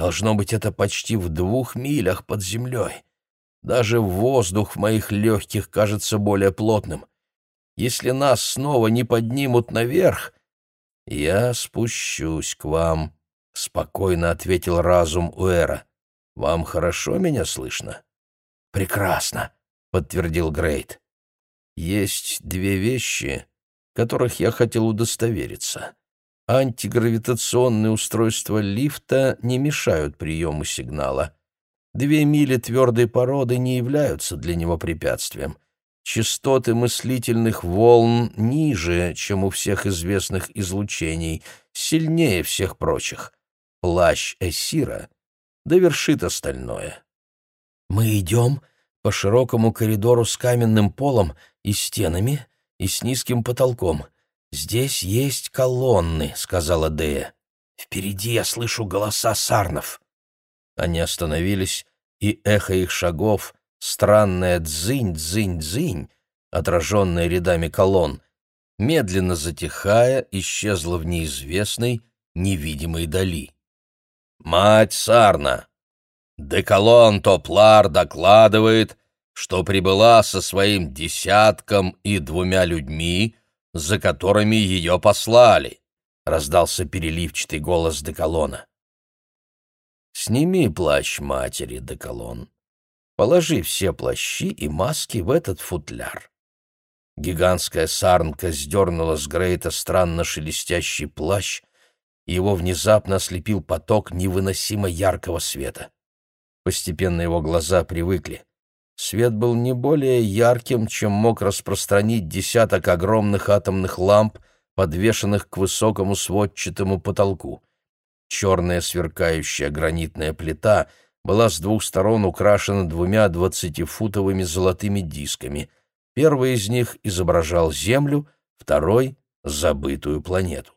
Должно быть, это почти в двух милях под землей. Даже воздух в моих легких кажется более плотным. Если нас снова не поднимут наверх, я спущусь к вам, — спокойно ответил разум Уэра. Вам хорошо меня слышно? Прекрасно, — подтвердил Грейт. Есть две вещи, которых я хотел удостовериться. Антигравитационные устройства лифта не мешают приему сигнала. Две мили твердой породы не являются для него препятствием. Частоты мыслительных волн ниже, чем у всех известных излучений, сильнее всех прочих. Плащ Эссира довершит остальное. Мы идем по широкому коридору с каменным полом и стенами, и с низким потолком. Здесь есть колонны», — сказала Дея. «Впереди я слышу голоса сарнов». Они остановились, и эхо их шагов, странное дзынь-дзынь-дзынь, отраженное рядами колонн, медленно затихая, исчезло в неизвестной, невидимой дали. «Мать Сарна! Деколон Топлар докладывает, что прибыла со своим десятком и двумя людьми, за которыми ее послали», — раздался переливчатый голос Деколона. «Сними плащ матери, Деколон. Положи все плащи и маски в этот футляр». Гигантская сарнка сдернула с Грейта странно шелестящий плащ и его внезапно ослепил поток невыносимо яркого света. Постепенно его глаза привыкли. Свет был не более ярким, чем мог распространить десяток огромных атомных ламп, подвешенных к высокому сводчатому потолку. Черная сверкающая гранитная плита была с двух сторон украшена двумя двадцатифутовыми золотыми дисками. Первый из них изображал Землю, второй — забытую планету.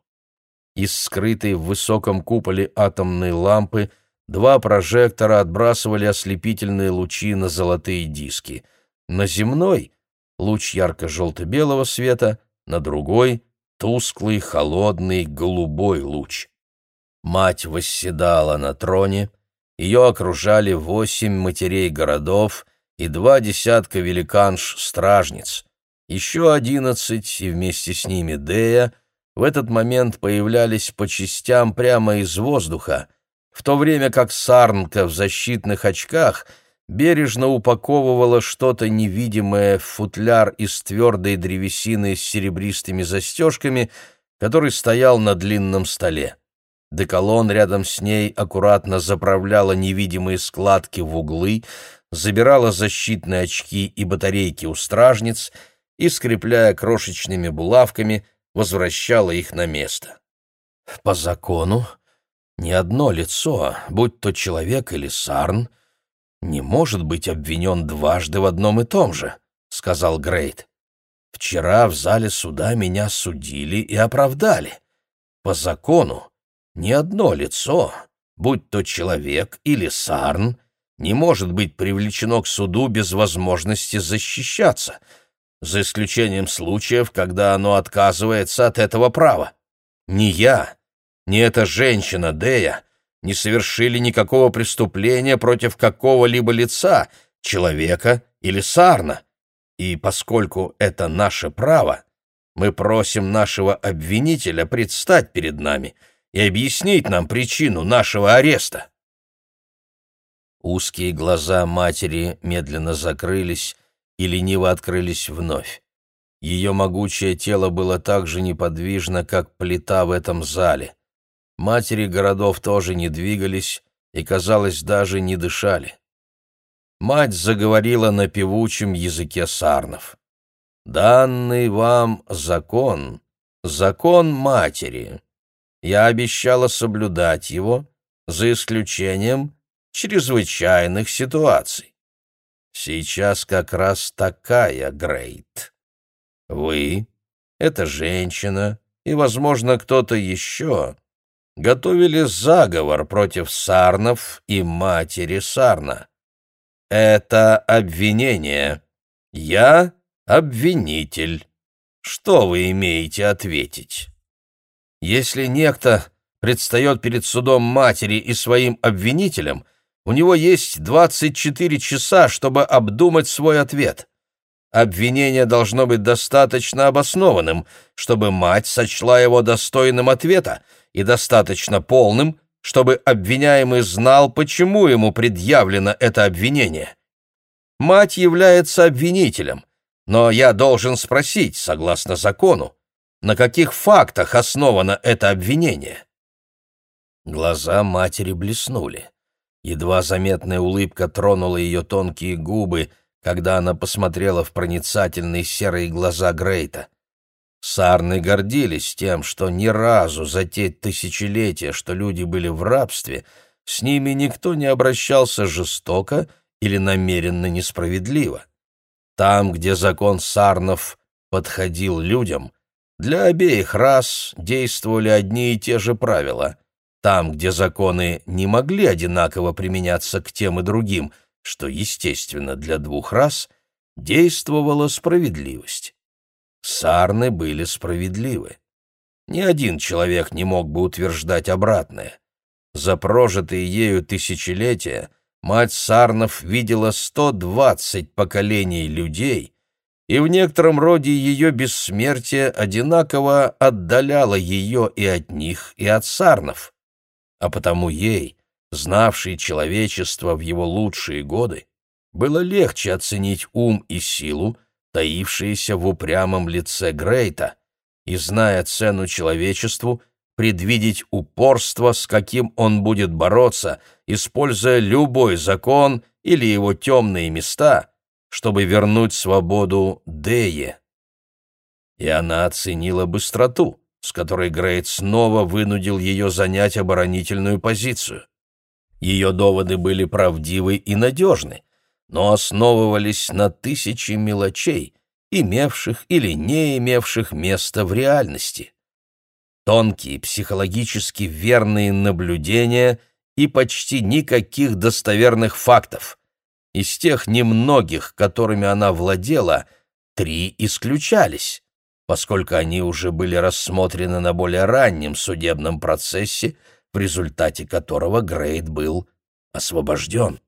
Из скрытой в высоком куполе атомной лампы — Два прожектора отбрасывали ослепительные лучи на золотые диски. На земной — луч ярко-желто-белого света, на другой — тусклый, холодный, голубой луч. Мать восседала на троне, ее окружали восемь матерей городов и два десятка великанш-стражниц. Еще одиннадцать, и вместе с ними Дея, в этот момент появлялись по частям прямо из воздуха — в то время как Сарнка в защитных очках бережно упаковывала что-то невидимое в футляр из твердой древесины с серебристыми застежками, который стоял на длинном столе. Деколон рядом с ней аккуратно заправляла невидимые складки в углы, забирала защитные очки и батарейки у стражниц и, скрепляя крошечными булавками, возвращала их на место. По закону ни одно лицо, будь то человек или сарн, не может быть обвинен дважды в одном и том же, — сказал Грейт. Вчера в зале суда меня судили и оправдали. По закону ни одно лицо, будь то человек или сарн, не может быть привлечено к суду без возможности защищаться, за исключением случаев, когда оно отказывается от этого права. Ни я, ни эта женщина, Дея, не совершили никакого преступления против какого-либо лица, человека или сарна. И поскольку это наше право, мы просим нашего обвинителя предстать перед нами и объяснить нам причину нашего ареста. Узкие глаза матери медленно закрылись и лениво открылись вновь. Ее могучее тело было так же неподвижно, как плита в этом зале. Матери городов тоже не двигались и, казалось, даже не дышали. Мать заговорила на певучем языке сарнов. «Данный вам закон, закон матери. Я обещала соблюдать его, за исключением чрезвычайных ситуаций. Сейчас как раз такая, Грейт. Вы, эта женщина и, возможно, кто-то еще готовили заговор против Сарнов и матери Сарна. Это обвинение. Я обвинитель. Что вы имеете ответить? Если некто предстает перед судом матери и своим обвинителем, у него есть 24 часа, чтобы обдумать свой ответ. Обвинение должно быть достаточно обоснованным, чтобы мать сочла его достойным ответа, и достаточно полным, чтобы обвиняемый знал, почему ему предъявлено это обвинение. Мать является обвинителем, но я должен спросить, согласно закону, на каких фактах основано это обвинение? Глаза матери блеснули. Едва заметная улыбка тронула ее тонкие губы, когда она посмотрела в проницательные серые глаза Грейта. Сарны гордились тем, что ни разу за те тысячелетия, что люди были в рабстве, с ними никто не обращался жестоко или намеренно несправедливо. Там, где закон сарнов подходил людям, для обеих рас действовали одни и те же правила. Там, где законы не могли одинаково применяться к тем и другим, что, естественно, для двух рас, действовала справедливость. Сарны были справедливы. Ни один человек не мог бы утверждать обратное. За прожитые ею тысячелетия мать Сарнов видела 120 поколений людей, и в некотором роде ее бессмертие одинаково отдаляло ее и от них, и от Сарнов. А потому ей, знавшей человечество в его лучшие годы, было легче оценить ум и силу, таившиеся в упрямом лице Грейта, и, зная цену человечеству, предвидеть упорство, с каким он будет бороться, используя любой закон или его темные места, чтобы вернуть свободу Дее. И она оценила быстроту, с которой Грейт снова вынудил ее занять оборонительную позицию. Ее доводы были правдивы и надежны, но основывались на тысячи мелочей, имевших или не имевших места в реальности. Тонкие, психологически верные наблюдения и почти никаких достоверных фактов. Из тех немногих, которыми она владела, три исключались, поскольку они уже были рассмотрены на более раннем судебном процессе, в результате которого Грейд был освобожден.